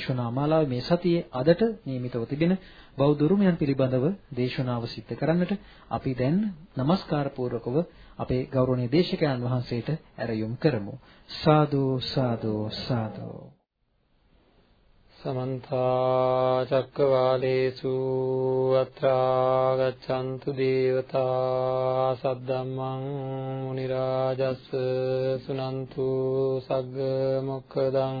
දේශනා මාලාවේ මේ සතියේ අදට නියමිතව තිබෙන බෞද්ධ උරුමයන් පිළිබඳව දේශනාව සිද්ධ කරන්නට අපි දැන් নমස්කාර පූර්වකව අපේ ගෞරවනීය දේශකයන් වහන්සේට ඇරයුම් කරමු. සාදු සාදු සාදු සමන්ත චක්කවාලේසු අත්‍රා ගච්ඡන්තු දේවතා සද්දම්මං මුනි රාජස් සුනන්තු සග්ග මොක්ඛදං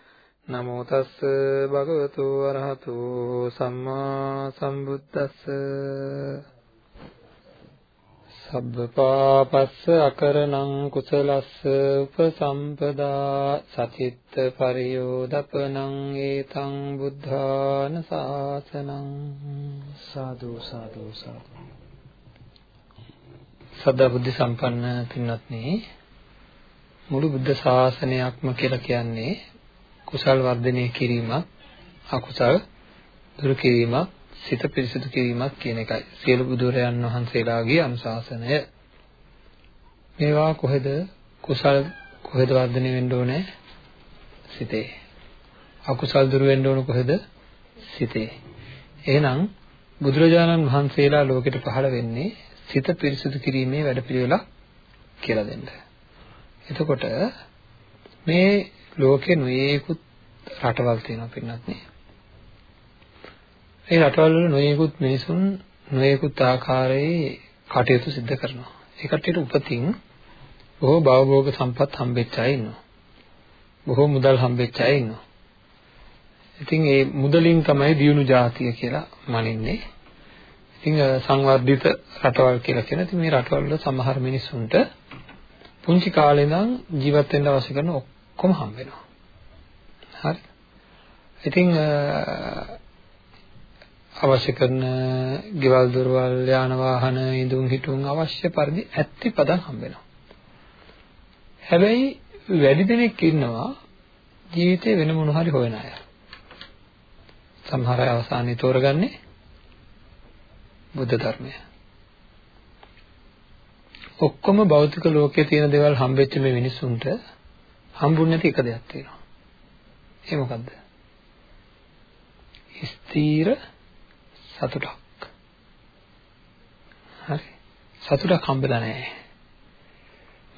නමෝ තස්ස භගවතු අරහතු සම්මා සම්බුද්දස්ස. සබ්බපාපස්ස අකරණං කුසලස්ස උපසම්පදා සචිත්ත පරියෝදපනං ඒතං බුද්ධාන සාසනං. සාදු සාදු සාදු. සදා බුද්ධ සම්පන්න පින්වත්නි මුළු බුද්ධ ශාසනයක්ම කියලා කියන්නේ කුසල් වර්ධනය කිරීමක් අකුසල් දුරු කිරීමක් සිත පිරිසිදු කිරීමක් කියන එකයි. සියලු බුදුරයන් වහන්සේලාගේ අනුශාසනය. මේවා කොහෙද කුසල් කොහෙද වර්ධනය වෙන්න ඕනේ? සිතේ. අකුසල් දුරු වෙන්න ඕන කොහෙද? සිතේ. එහෙනම් බුදුරජාණන් වහන්සේලා ලෝකෙට පහළ වෙන්නේ සිත පිරිසිදු කිරීමේ වැඩපිළිවෙලක් කියලා දෙන්න. එතකොට මේ ලෝකේ නොයේකුත් රටවල් තියෙනවා පින්නත් නේ. ඒ රටවල් වල නොයෙකුත් මිනිසුන් නොයෙකුත් ආකාරයේ කටයුතු සිදු කරනවා. ඒ කට්ටියට උපතින් බොහෝ භවභෝග සම්පත් හම්බෙච්ච අය ඉන්නවා. බොහෝ මුදල් හම්බෙච්ච අය ඉන්නවා. ඉතින් ඒ මුදලින් තමයි දියුණු ජාතිය කියලා මනින්නේ. ඉතින් සංවර්ධිත රටවල් කියලා කියන ඉතින් මේ රටවල් වල සමහර මිනිස්සුන්ට පුංචි කාලේ ඉඳන් ජීවත් වෙන්න අවශ්‍ය කරන ඔක්කොම හම්බ වෙනවා. හරි. ඉතින් අවශ්‍ය කරන ගෙවල් දොරවල් යාන වාහන ඉදුම් හිටුම් අවශ්‍ය පරිදි ඇත්ති පදන් හම්බ වෙනවා. හැබැයි වැඩි දෙනෙක් ඉන්නවා ජීවිතේ වෙන මොන හරි හොයන අය. සමහර අය අවසානයේ තෝරගන්නේ බුද්ධ ධර්මය. ඔක්කොම භෞතික ලෝකයේ තියෙන දේවල් හම්බෙච්ච මේ මිනිස්සුන්ට හම්බුන්නේ නැති එක දෙයක් තියෙනවා. ඒ මොකද්ද? ස්ථීර සතුටක්. හරි. සතුටක් හම්බෙලා නැහැ.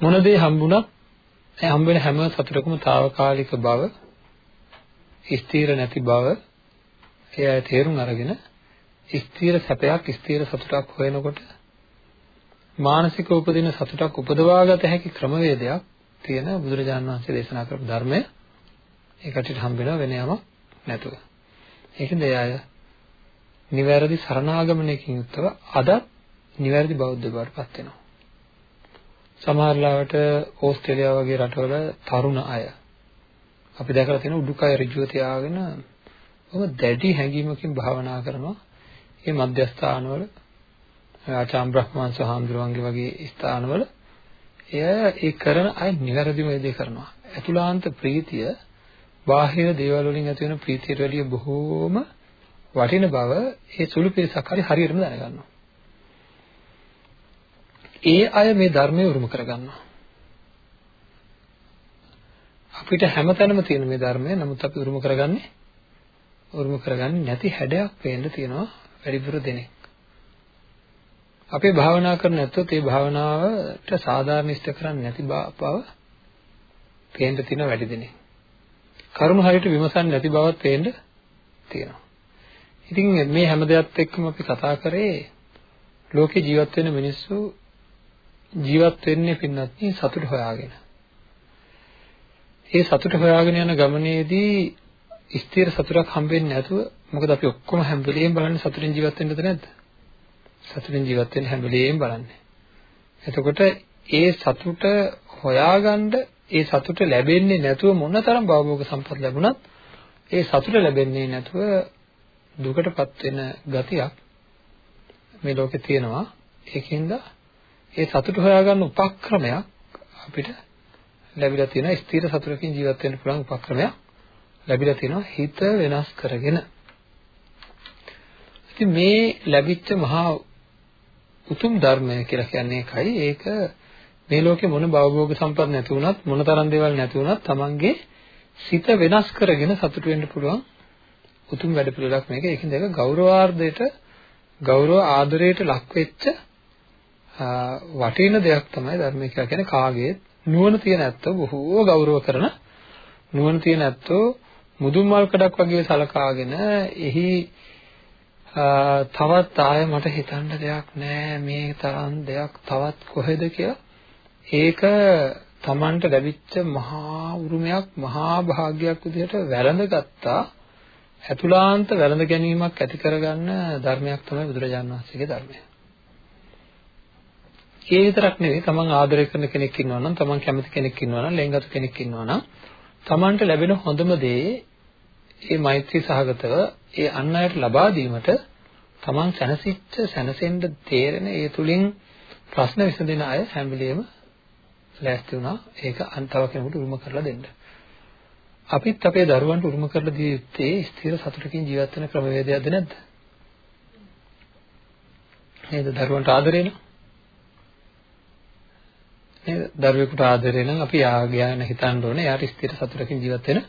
මොන දේ හම්බුණත් ඒ හම්බෙන හැම සතුටකම తాවකාලික බව, ස්ථිර නැති බව එයා තේරුම් අරගෙන ස්ථිර සැපයක්, ස්ථිර සතුටක් හොයනකොට මානසික උපදින සතුටක් උපදවාගත හැකි ක්‍රමවේදයක් තියෙන බුදුරජාණන් වහන්සේ දේශනා කරපු ධර්මය ඒකට හම්බෙලා වෙන යමක් නැතුව. ඒකෙන්ද එයා නිවැරදි සරණාගමනයකින් යුක්තව අද නිවැරදි බෞද්ධ බවට පත් වෙනවා. සමහර ලාවට ඕස්ට්‍රේලියාව වගේ රටවල තරුණ අය අපි දැකලා තියෙන උඩුකය ඍජුව තියාගෙන ඔබ දැඩි හැඟීමකින් භාවනා කරනවා. මේ මධ්‍යස්ථානවල ආචාම් බ්‍රහ්මංශ හාමුදුරුවන්ගේ වගේ ස්ථානවල එය ඒ කරන අය නිවැරදිම දේ කරනවා. අතුලාන්ත ප්‍රීතිය බාහිර දේවල් වලින් ඇති වෙන ප්‍රීතියට වැඩිය බොහෝම වටින බව ඒ සුළු පිරිසක් හරි හරියටම දැනගන්නවා. ඒ අය මේ ධර්මය උරුම කරගන්නවා. අපිට හැමතැනම තියෙන මේ ධර්මය නමුත් අපි උරුම කරගන්නේ උරුම කරගන්නේ නැති හැඩයක් පේන්න තියෙනවා වැඩිපුර දෙනෙක්. අපේ භාවනා කරන නැත්නම් ඒ භාවනාවට සාධාරණීස්ත කරන්නේ නැති බව පේන්න තියෙන වැඩි දෙනෙක්. කරුණ හරියට විමසන්නේ නැති බවත් පේන්න තියෙනවා. ඉතින් මේ හැම දෙයක්ත් එක්කම අපි කතා කරේ ලෝකේ ජීවත් වෙන මිනිස්සු ජීවත් වෙන්නේ පින්නත් සතුට හොයාගෙන. ඒ සතුට හොයාගෙන යන ගමනේදී ස්ථිර සතුටක් හම්බෙන්නේ නැතුව මොකද අපි ඔක්කොම හැම වෙලෙම බලන්නේ සතුටින් ජීවත් වෙන්නද නැද්ද? සතුටින් ජීවත් වෙන්න හැම වෙලෙම බලන්නේ. එතකොට ඒ සතුට හොයාගන්න ඒ සතුට ලැබෙන්නේ නැතුව මොනතරම් භවභෝග සම්පත් ලැබුණත් ඒ සතුට ලැබෙන්නේ නැතුව දුකටපත් වෙන ගතියක් මේ ලෝකේ තියෙනවා. ඒකින්ද ඒ සතුට හොයාගන්න උපක්‍රමයක් අපිට ලැබිලා තියෙනවා. ස්ථිර සතුටකින් ජීවත් වෙන්න පුළුවන් උපක්‍රමයක් ලැබිලා තියෙනවා හිත වෙනස් කරගෙන. ඉතින් මේ ලැබිච්ච මහා උතුම් ධර්මය කියලා කියන්නේ ඒකයි. ඒක මේ ලෝකේ මොන භවභෝග සම්පත් නැති වුණත් මොන තරම් දේවල් නැති වුණත් Tamange සිත වෙනස් කරගෙන සතුට වෙන්න පුළුවන් උතුම් වැඩ පිළිවෙලක් මේක. ඒකින්ද ඒක ගෞරවාර්ධයට ගෞරව ආදරයට ලක් වෙච්ච වටින දෙයක් තමයි ධර්මය කියලා කියන්නේ කාගේ නුවණ තියෙන ඇත්තෝ බොහෝ ගෞරව කරන නුවණ තියෙන ඇත්තෝ මුදුන් මල් කඩක් වගේ සලකාගෙන එහි තවත් ආය මට හිතන්න දෙයක් නෑ. මේ තරම් දෙයක් තවත් කොහෙද කියලා. ඒක Tamanට ලැබිච්ච මහා උරුමයක් මහා භාග්යක් විදිහට වැළඳගත්තා. ඇතුළාන්ත වැළඳ ගැනීමක් ඇති කරගන්න ධර්මයක් තමයි බුදුරජාණන් වහන්සේගේ ධර්මය. ඒ විතරක් නෙවෙයි තමන් ආදරය කරන කෙනෙක් ඉන්නවා නම් තමන් කැමති කෙනෙක් ඉන්නවා නම් ලෙන්ගතු කෙනෙක් ඉන්නවා නම් තමන්ට ලැබෙන හොඳම දේ ඒ මෛත්‍රී සහගතව ඒ අන් අයට ලබා දීමට තමන් සැනසෙච්ච සැනසෙන්න තේරෙන ඒ තුලින් ප්‍රශ්න විසඳෙන අය හැම වෙලෙම ලෑස්ති වුණා ඒක අන්තව කෙනෙකුට උරුම කරලා දෙන්න. අපිත් අපේ දරුවන්ට උරුම කරලා දිය යුත්තේ ස්ථිර සතුටකින් ජීවත් වෙන ක්‍රමවේදයක්ද නැද්ද? නේද? දරුවන්ට ආදරේ නම් නේද? දරුවෙකුට ආදරේ නම් අපි යාගයන හිතන්න ඕනේ. යාට ස්ථිර සතුටකින් ජීවත් වෙන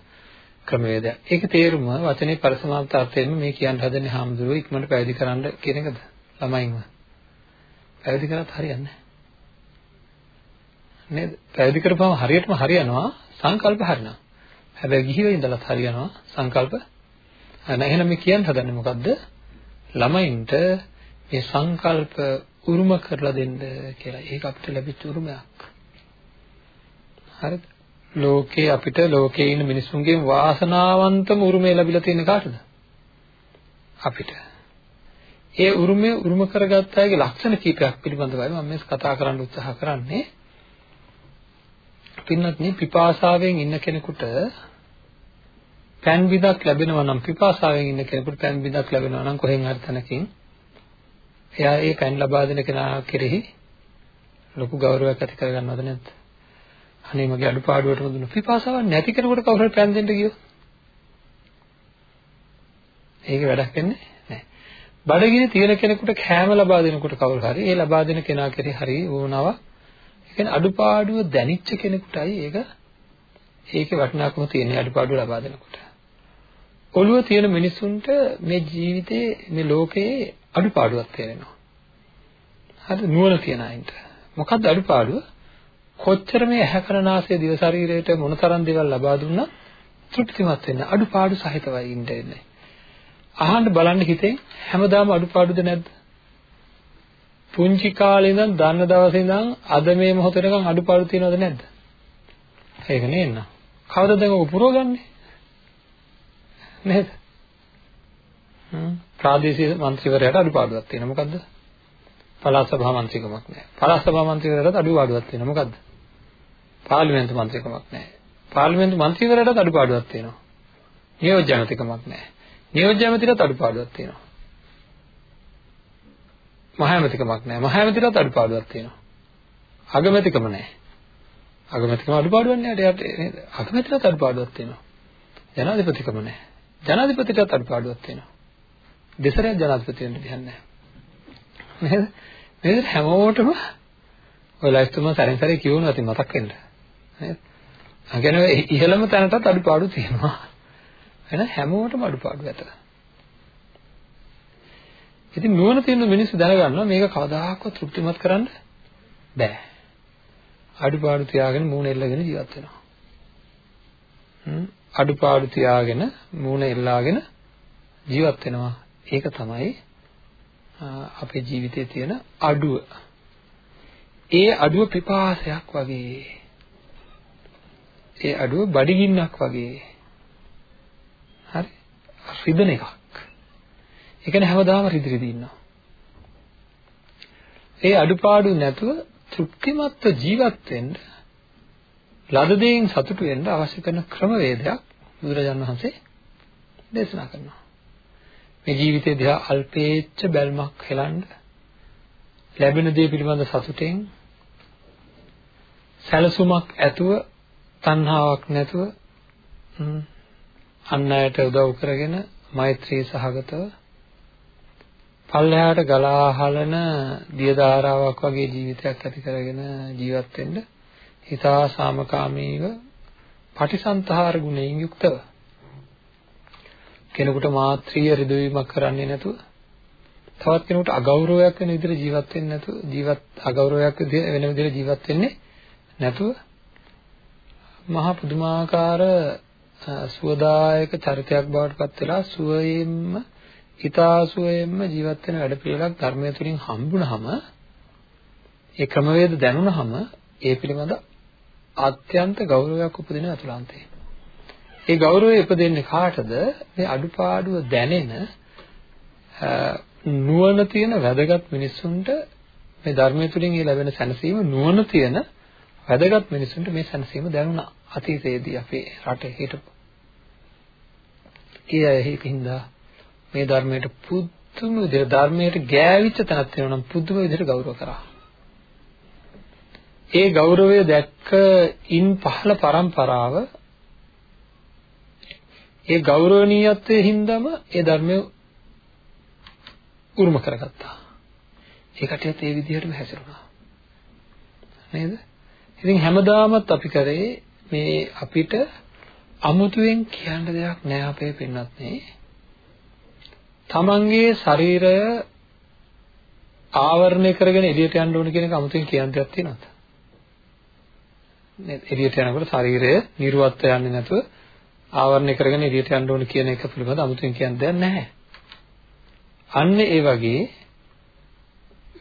ක්‍රමවේදයක්. ඒකේ තේරුම වචනේ පරිසමාප්තාර්ථයෙන් මේ කියන්න හදන්නේ හාමුදුරුවෝ ඉක්මනට පැවිදි කරන්න කියන එකද? ළමයින්ව. පැවිදි කරත් හරියන්නේ නේද? පැවිදි කරපුවම හරියටම හරියනවා සංකල්ප හරිනවා. හැබැයි ගිහිව ඉඳලත් හරියනවා සංකල්ප. නැහ එහෙනම් මේ කියන්න හදන්නේ මොකද්ද? ළමයින්ට මේ සංකල්ප උරුම කරලා දෙන්න කියලා. ඒක අපිට ලැබිච්ච උරුමයක්. හරිද? ලෝකේ අපිට ලෝකේ ඉන්න මිනිස්සුන්ගෙන් වාසනාවන්තම උරුමය ලැබිලා තියෙන කාටද? අපිට. ඒ උරුමය උරුම කරගත්ත අයගේ ලක්ෂණ කීපයක් පිළිබඳවයි මම මේ කතා කරන්න උත්සාහ කරන්නේ. පින්නත් මේ පිපාසාවෙන් ඉන්න කෙනෙකුට පෑන් බිඳක් ලැබෙනවා නම් පිපාසාවෙන් ඉන්න කෙනෙකුට පෑන් බිඳක් ලැබෙනවා නම් කොහෙන් හරි තැනකින් එයා ඒ පෑන් ලබා දෙන කෙනා කෙරෙහි ලොකු ගෞරවයක් ඇති කරගන්නවද නැද්ද? අනේ මගේ අඩුපාඩුවටම දුන්න පිපාසාවක් නැති කෙනෙකුට කවුරු හරි පෑන් දෙන්න ගියොත් ඒක වැඩක් වෙන්නේ නැහැ. බඩගිනි තියෙන කෙනෙකුට කෑම ලබා දෙනකොට කවුරු හරි ඒ ලබා දෙන කෙනා කෙරෙහි හරි වුණාවක් ඒ කියන්නේ අඩුපාඩුව දැනිච්ච කෙනෙකුටයි ඒක ඒකේ වටිනාකම තියෙන අඩුපාඩුව ලබා දෙනකොට. ඔළුව තියෙන මිනිසුන්ට මේ ජීවිතේ මේ ලෝකයේ අඩුපාඩුවක් තේරෙනවා. හරි නුවණ තියන අයින්ට. මොකද්ද අඩුපාඩුව? කොච්චර මේ ඇහැ කරන ආසය දිව ශරීරයට මොනතරම් දේවල් ලබා දුන්නා තෘප්තිමත් වෙන්න අඩුපාඩු සහිතවයි ඉන්න ඉන්නේ. අහන්න බලන්න හිතේ හැමදාම අඩුපාඩුද නැද්ද? පුංචි කාලේ ඉඳන් දන්න දවසේ ඉඳන් අද මේ මොහොත වෙනකන් අඩුපාඩු තියනවද නැද්ද? ඒක නේන්න. කවදද ඔබ පුරවගන්නේ? නේද? හ්ම් ප්‍රාදේශීය මන්ත්‍රීවරයාට අඩුපාඩුවක් තියෙනවා. මොකද්ද? පළාත් සභා මන්ත්‍රීකමක් නැහැ. පළාත් සභා මන්ත්‍රීවරයාට අඩුපාඩුවක් තියෙනවා. මොකද්ද? පාර්ලිමේන්තු මන්ත්‍රීකමක් නැහැ. පාර්ලිමේන්තු මන්ත්‍රීවරයාට අඩුපාඩුවක් තියෙනවා. නියෝජ්‍ය ඇමතිකමක් නැහැ. නියෝජ්‍ය ඇමතිට අඩුපාඩුවක් තියෙනවා. මහා ඇමතිකමක් නැහැ. මහා ඇමතිට අඩුපාඩුවක් තියෙනවා. අගමැතිකම නැහැ. අගමැතිකම අඩුපාඩුවක් නෑ එයාට නේද? අගමැතිට අඩුපාඩුවක් තියෙනවා. ජනාධිපතිකම නැහැ. ජනාධිපතිට අඩුපාඩුවක් තියෙනවා. දෙසරයක් ජනාධිපති වෙන්න දෙයක් නැහැ. නේද? නේද හැමෝටම ඔය ලයිෆ් තුම සැරෙන් සැරේ කියවනවා ඉතින් මතක් වෙන්න. නේද? අ කියන්නේ ඉහළම තැනටත් අඩුපාඩු තියෙනවා. එහෙනම් හැමෝටම අඩුපාඩු ඇත. ඉතින් නුවණ තියෙන මිනිස්සු දැනගන්නවා මේක කවදාහක්වත් තෘප්තිමත් කරන්න බෑ. අඩුපාඩු තියාගෙන මූණ එල්ලගෙන ජීවත් වෙනවා. අඩුපාඩු තියාගෙන මූණ එල්ලාගෙන ජීවත් වෙනවා. ඒක තමයි අපේ ජීවිතයේ තියෙන අඩුව. ඒ අඩුව පිපාසයක් වගේ. ඒ අඩුව බඩගින්නක් වගේ. හරි? රිදෙන එකක්. ඒ කියන්නේ හැමදාම රිදි රිදි ඉන්නවා. ඒ අඩුපාඩු නැතුව තෘප්තිමත්ව ජීවත් වෙන්න ලද දෙයින් සතුටු වෙන්න අවශ්‍ය කරන ක්‍රමවේදයක් බුදුරජාණන් වහන්සේ දේශනා කරනවා. මේ ජීවිතේ දිහා අල්පේච්ඡ බැල්මක් හෙලන්න ලැබෙන දේ පිළිබඳ සතුටෙන් සැලසුමක් ඇතුව තණ්හාවක් නැතුව අන් අයට උදව් කරගෙන මෛත්‍රී සහගතව පල්ලෙහාට ගලා හලන දිය ධාරාවක් වගේ ජීවිතයක් ඇති කරගෙන ජීවත් වෙන්න හිතා සාමකාමීව පටිසන්තහාර ගුණයෙන් යුක්තව කෙනෙකුට මාත්‍රීය රිදවීමක් කරන්නේ නැතුව තවත් කෙනෙකුට අගෞරවයක් වෙන විදිහට ජීවත් වෙන්නේ නැතුව ජීවත් අගෞරවයක් වෙන විදිහට ජීවත් වෙන්නේ නැතුව මහා පුදුමාකාර සුවදායක චරිතයක් බවට පත් වෙලා සුවයෙන්ම හිතාසුවයෙන්ම ජීවත් වෙන වැඩ පිළිවෙලක් ධර්මය තුලින් හම්බුනහම ඒ ක්‍රමවේද දැනුණහම ඒ පිළිබඳ අත්‍යන්ත ගෞරවයක් උපදින අතුලාන්තේ. ඒ ගෞරවය උපදින්නේ කාටද? මේ අඩුපාඩුව දැනෙන නුවණ තියෙන වැදගත් මිනිස්සුන්ට මේ ධර්මය තුලින් ඒ ලැබෙන සැනසීම නුවණ තියෙන වැදගත් මිනිස්සුන්ට මේ සැනසීම දැනුණා අතීතයේදී අපේ රටේ හිටපු. ඒ අය ඒකින්ද මේ ධර්මයට පුදුම විදිහට ධර්මයට ගෑවිච්ච තැනක් තියෙනවා නම් පුදුම විදිහට ගෞරව කරා. ඒ ගෞරවය දැක්ක ඉන් පහළ પરම්පරාව ඒ ගෞරවනීයත්වයේ හින්දාම ඒ ධර්මය උරුම කරගත්තා. ඒ කටියත් ඒ විදිහටම හැසිරුණා. නේද? ඉතින් හැමදාමත් අපි කරේ මේ අපිට අමුතුවෙන් කියන්න දෙයක් නෑ අපේ පින්නත් නේ. තමන්ගේ ශරීරය ආවරණය කරගෙන එළියට යන්න ඕන කියන එක අමුතුවෙන් කියන්න දෙයක් තියෙනවද? නේද? එළියට යනකොට ශරීරය නිර්වත්ව යන්නේ නැතුව ආවරණය කරගෙන එළියට යන්න ඕන කියන එක පිළිබඳව අමුතුවෙන් කියන්න දෙයක් නැහැ. අන්න ඒ වගේ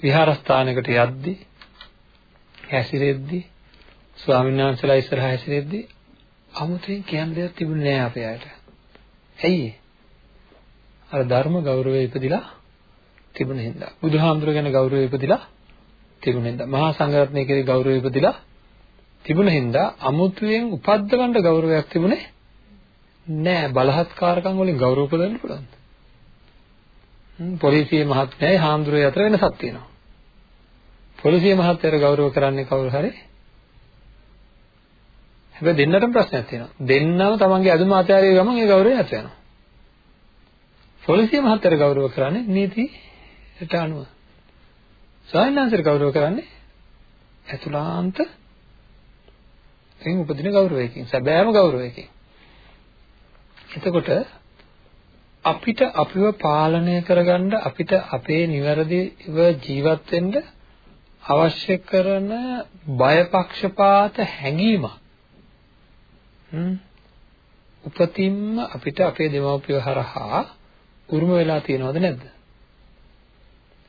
විහාරස්ථානයකට යද්දී හැසිරෙද්දී ස්වාමීන් වහන්සේලා ඉස්සරහා හැසිරෙද්දී අමුතුවෙන් කියන්න දෙයක් තිබුණේ නැහැ අපේ අයට. ඇයි අර ධර්ම ගෞරවය ඉපදිලා තිබුණ හින්දා. බුදුහාමුදුර ගැන ගෞරවය ඉපදිලා තිබුණ හින්දා. මහා සංඝරත්නය කෙරේ ගෞරවය ඉපදිලා තිබුණ හින්දා අමුතුවෙන් උපද්දවන්න ගෞරවයක් තිබුණේ නෑ. බලහත්කාරකම් වලින් ගෞරව උපදවන්න පුළුවන්ද? පොලිසිය මහත්මයයි හාමුදුරුවෝ අතර වෙනසක් තියෙනවා. පොලිසිය මහත්මයාට ගෞරව කරන්නේ කවුරු හරි? හැබැයි දෙන්නටම ප්‍රශ්නයක් තියෙනවා. දෙන්නම තමන්ගේ අදුම ආචාර්ය ගමන් ඒ ගෞරවය නැත වෙනවා. පොලිසිය මහත්මයාට ගෞරව කරන්නේ නීතියට අනුව. ස්වාමීන් ගෞරව කරන්නේ ඇතුළාන්ත එන් උපදින ගෞරවයකින්, සැබෑම ගෞරවයකින්. එතකොට අපිට අපිව පාලනය කරගන්න අපිට අපේ නිවැරදිව ජීවත් වෙන්න අවශ්‍ය කරන බයපක්ෂපාත හැඟීමක් උපතින්ම අපිට අපේ දෙමව්පිය හරහා උරුම වෙලා තියෙනවද නැද්ද?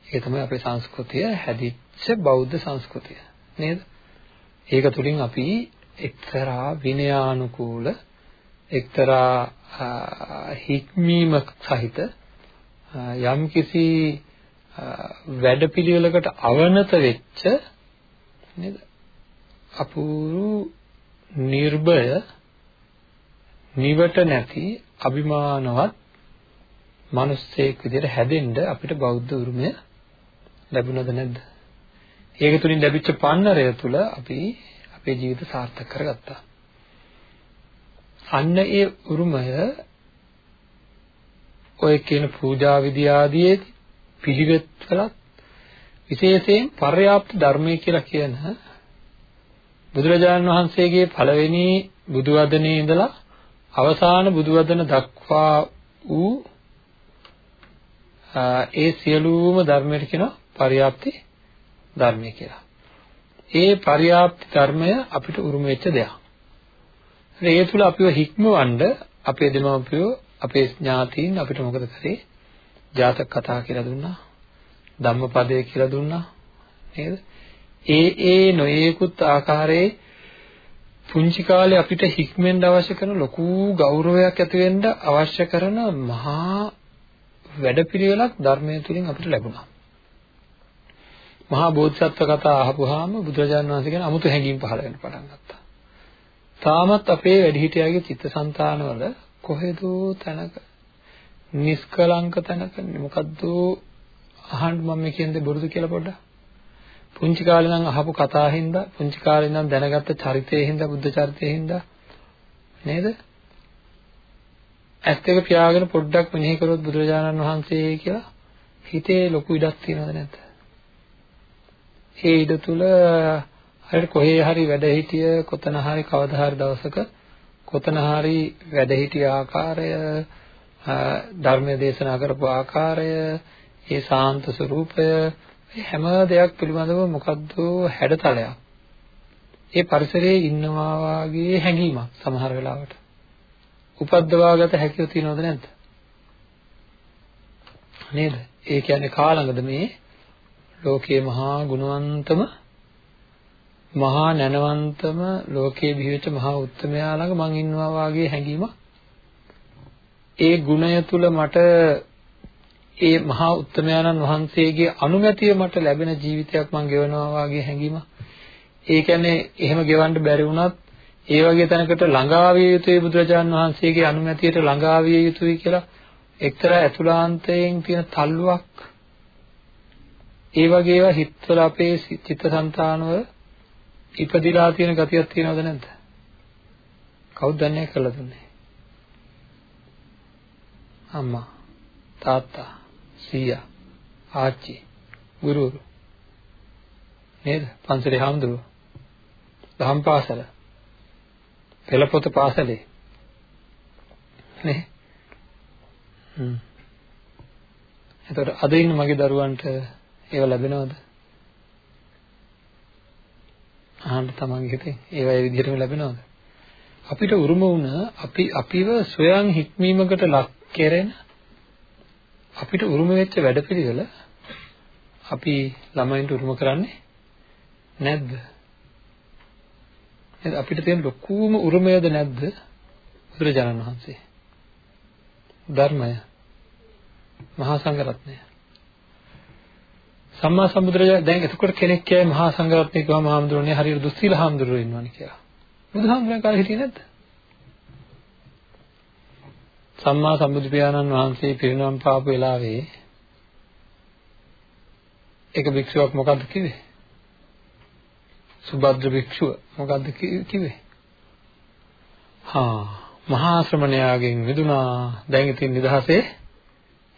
ඒක තමයි අපේ සංස්කෘතිය හැදිච්ච බෞද්ධ සංස්කෘතිය නේද? ඒක තුලින් අපි එක්තරා විනයානුකූල එක්තරා හික්මීමක් සහිත යම්කිසි වැඩපිළිවෙලකට අවනත වෙච්ච නේද අපූරු නිර්භය නිවට නැති අභිමානවත් මිනිස්සෙක් විදිහට හැදෙන්න අපිට බෞද්ධ උරුමය ලැබුණද නැද්ද? ඒක තුලින් ලැබිච්ච පන්නරය තුල අපි අපේ ජීවිත සාර්ථක කරගත්තා. අන්න ඒ උරුමය ඔය කියන පූජා විදි ආදී පිළිවෙත් වලත් විශේෂයෙන් පර්යාප්ත ධර්මයේ කියලා කියන බුදුරජාණන් වහන්සේගේ පළවෙනි බුදු වදනේ ඉඳලා අවසාන බුදු වදන දක්වා වූ ඒ සියලුම ධර්මයට කියනවා පරියාප්ති ධර්මය කියලා. ඒ පරියාප්ති ධර්මය අපිට උරුම වෙච්ච දෙයක්. ඒ තුල අපිව හික්මවන්න අපේ දෙමව්පියෝ අපේ ඥාතීන් අපිට මොකද කරේ? ජාතක කතා කියලා දුන්නා. ධම්මපදය කියලා දුන්නා. නේද? ඒ ඒ නොයේකුත් ආකාරයේ පුංචි කාලේ අපිට හික්මෙන්න අවශ්‍ය කරන ලොකු ගෞරවයක් ඇති වෙන්න අවශ්‍ය කරන මහා වැඩපිළිවෙලක් ධර්මයේ තුලින් අපිට ලැබුණා. මහා බෝධිසත්ව කතා අහපුවාම බුදුරජාණන් වහන්සේ ගැන 아무තු හැඟීම් පහළ වෙන්න පටන් ගත්තා. තාමත් අපේ වැඩිහිටියාගේ චිත්තසංතානවල කොහෙදෝ තැනක නිස්කලංක තැනක මොකද්ද අහන්න මම මේ කියන්නේ බොරුද කියලා පොඩ්ඩක්. පුංචි කාලේ නම් අහපු කතා හින්දා පුංචි කාලේ නම් දැනගත්ත චරිතයේ හින්දා බුද්ධ චරිතයේ හින්දා නේද? ඇස් දෙක පියාගෙන පොඩ්ඩක් මෙනෙහි කරොත් බුදුරජාණන් වහන්සේ කියලා හිතේ ලොකු ඉඩක් තියනවද නැද්ද? ඒ ඉඩ තුල හරියට කොහේ හරි වැඩ හිටිය කොතන හරි කවදා හරි දවසක කොතන හරි වැඩ හිටිය ආකාරය ධර්මයේ දේශනා කරපු ආකාරය ඒ සාන්ත ස්වરૂපය හැම දෙයක් පිළිබඳව මොකද්ද හැඩතලයක්. ඒ පරිසරයේ ඉන්නවා වාගේ හැඟීමක් සමහර වෙලාවට. උපද්දවාගත හැකියාව තියනවද නැද්ද? නේද? ඒ කියන්නේ කාලඟද මේ? ලෝකයේ මහා ගුණවන්තම මහා නැනවන්තම ලෝකයේ බිහිවෙච්ච මහා උත්තමයා ළඟ මං ඉන්නවා වාගේ හැඟීමක්. ඒ ගුණය තුල මට ඒ මහා උත්තමයාණන් වහන්සේගේ අනුමැතිය මට ලැබෙන ජීවිතයක් මං ගෙවනවා වාගේ හැඟීමක්. ඒ කියන්නේ එහෙම ගෙවන්න බැරි වුණත් ඒ වගේ තැනකට ළඟා විය යුතුයි බුදුරජාණන් වහන්සේගේ අනුමැතියට ළඟා විය යුතුයි කියලා එක්තරා ඇතුළාන්තයෙන් තියෙන තල්ලුවක්. ඒ වගේ ඒවා හිතවල අපේ චිත්තසංතානවල ඉපදිලා තියෙන ගතියක් තියෙනවද නැද්ද? කවුද දන්නේ කියලා දුන්නේ? අම්මා, තාත්තා, සීයා, ආච්චි, ගුරුවරු. නේද? පන්සලේ හාමුදුරුවෝ. දහම් පාසල. පෙළපොත පාසලේ. නේ? හ්ම්. එතකොට අද ඉන්න මගේ දරුවන්ට ඒව ලැබෙනවද? අහන්න තමන්ගේ හිතේ ඒව ඒ විදිහටම ලැබෙනවද? අපිට උරුම වුණ අපි අපිව සොයන් හික්මීමකට ලක් කෙරෙන අපිට උරුම වෙච්ච වැඩපිළිවෙල අපි ළමයින්ට උරුම කරන්නේ නැද්ද? එහෙනම් අපිට තියෙන ලොකුම උරුමයද නැද්ද? බුදුරජාණන් වහන්සේ. ධර්මය. මහා සංඝරත්නය. සම්මා සම්බුදුරජාණන් දැන් එතකොට කෙනෙක් කියයි මහා සංඝරත්නය කිව්වම හාමුදුරනේ හරියට දුස්සීල හාමුදුරුවෝ ඉන්නවනේ කියලා. බුදුහාමුදුරන් කාලේ හිටියේ නැද්ද? සම්මා සම්බුදු පියාණන් වහන්සේ පිරිනමන පාපු වෙලාවේ එක භික්ෂුවක් මොකද්ද කිව්වේ? සුභද්‍ර භික්ෂුව මොකද්ද කිව්වේ? හා මහා ශ්‍රමණයාගෙන් මිදුණා දැන් ඉතින් නිදහසේ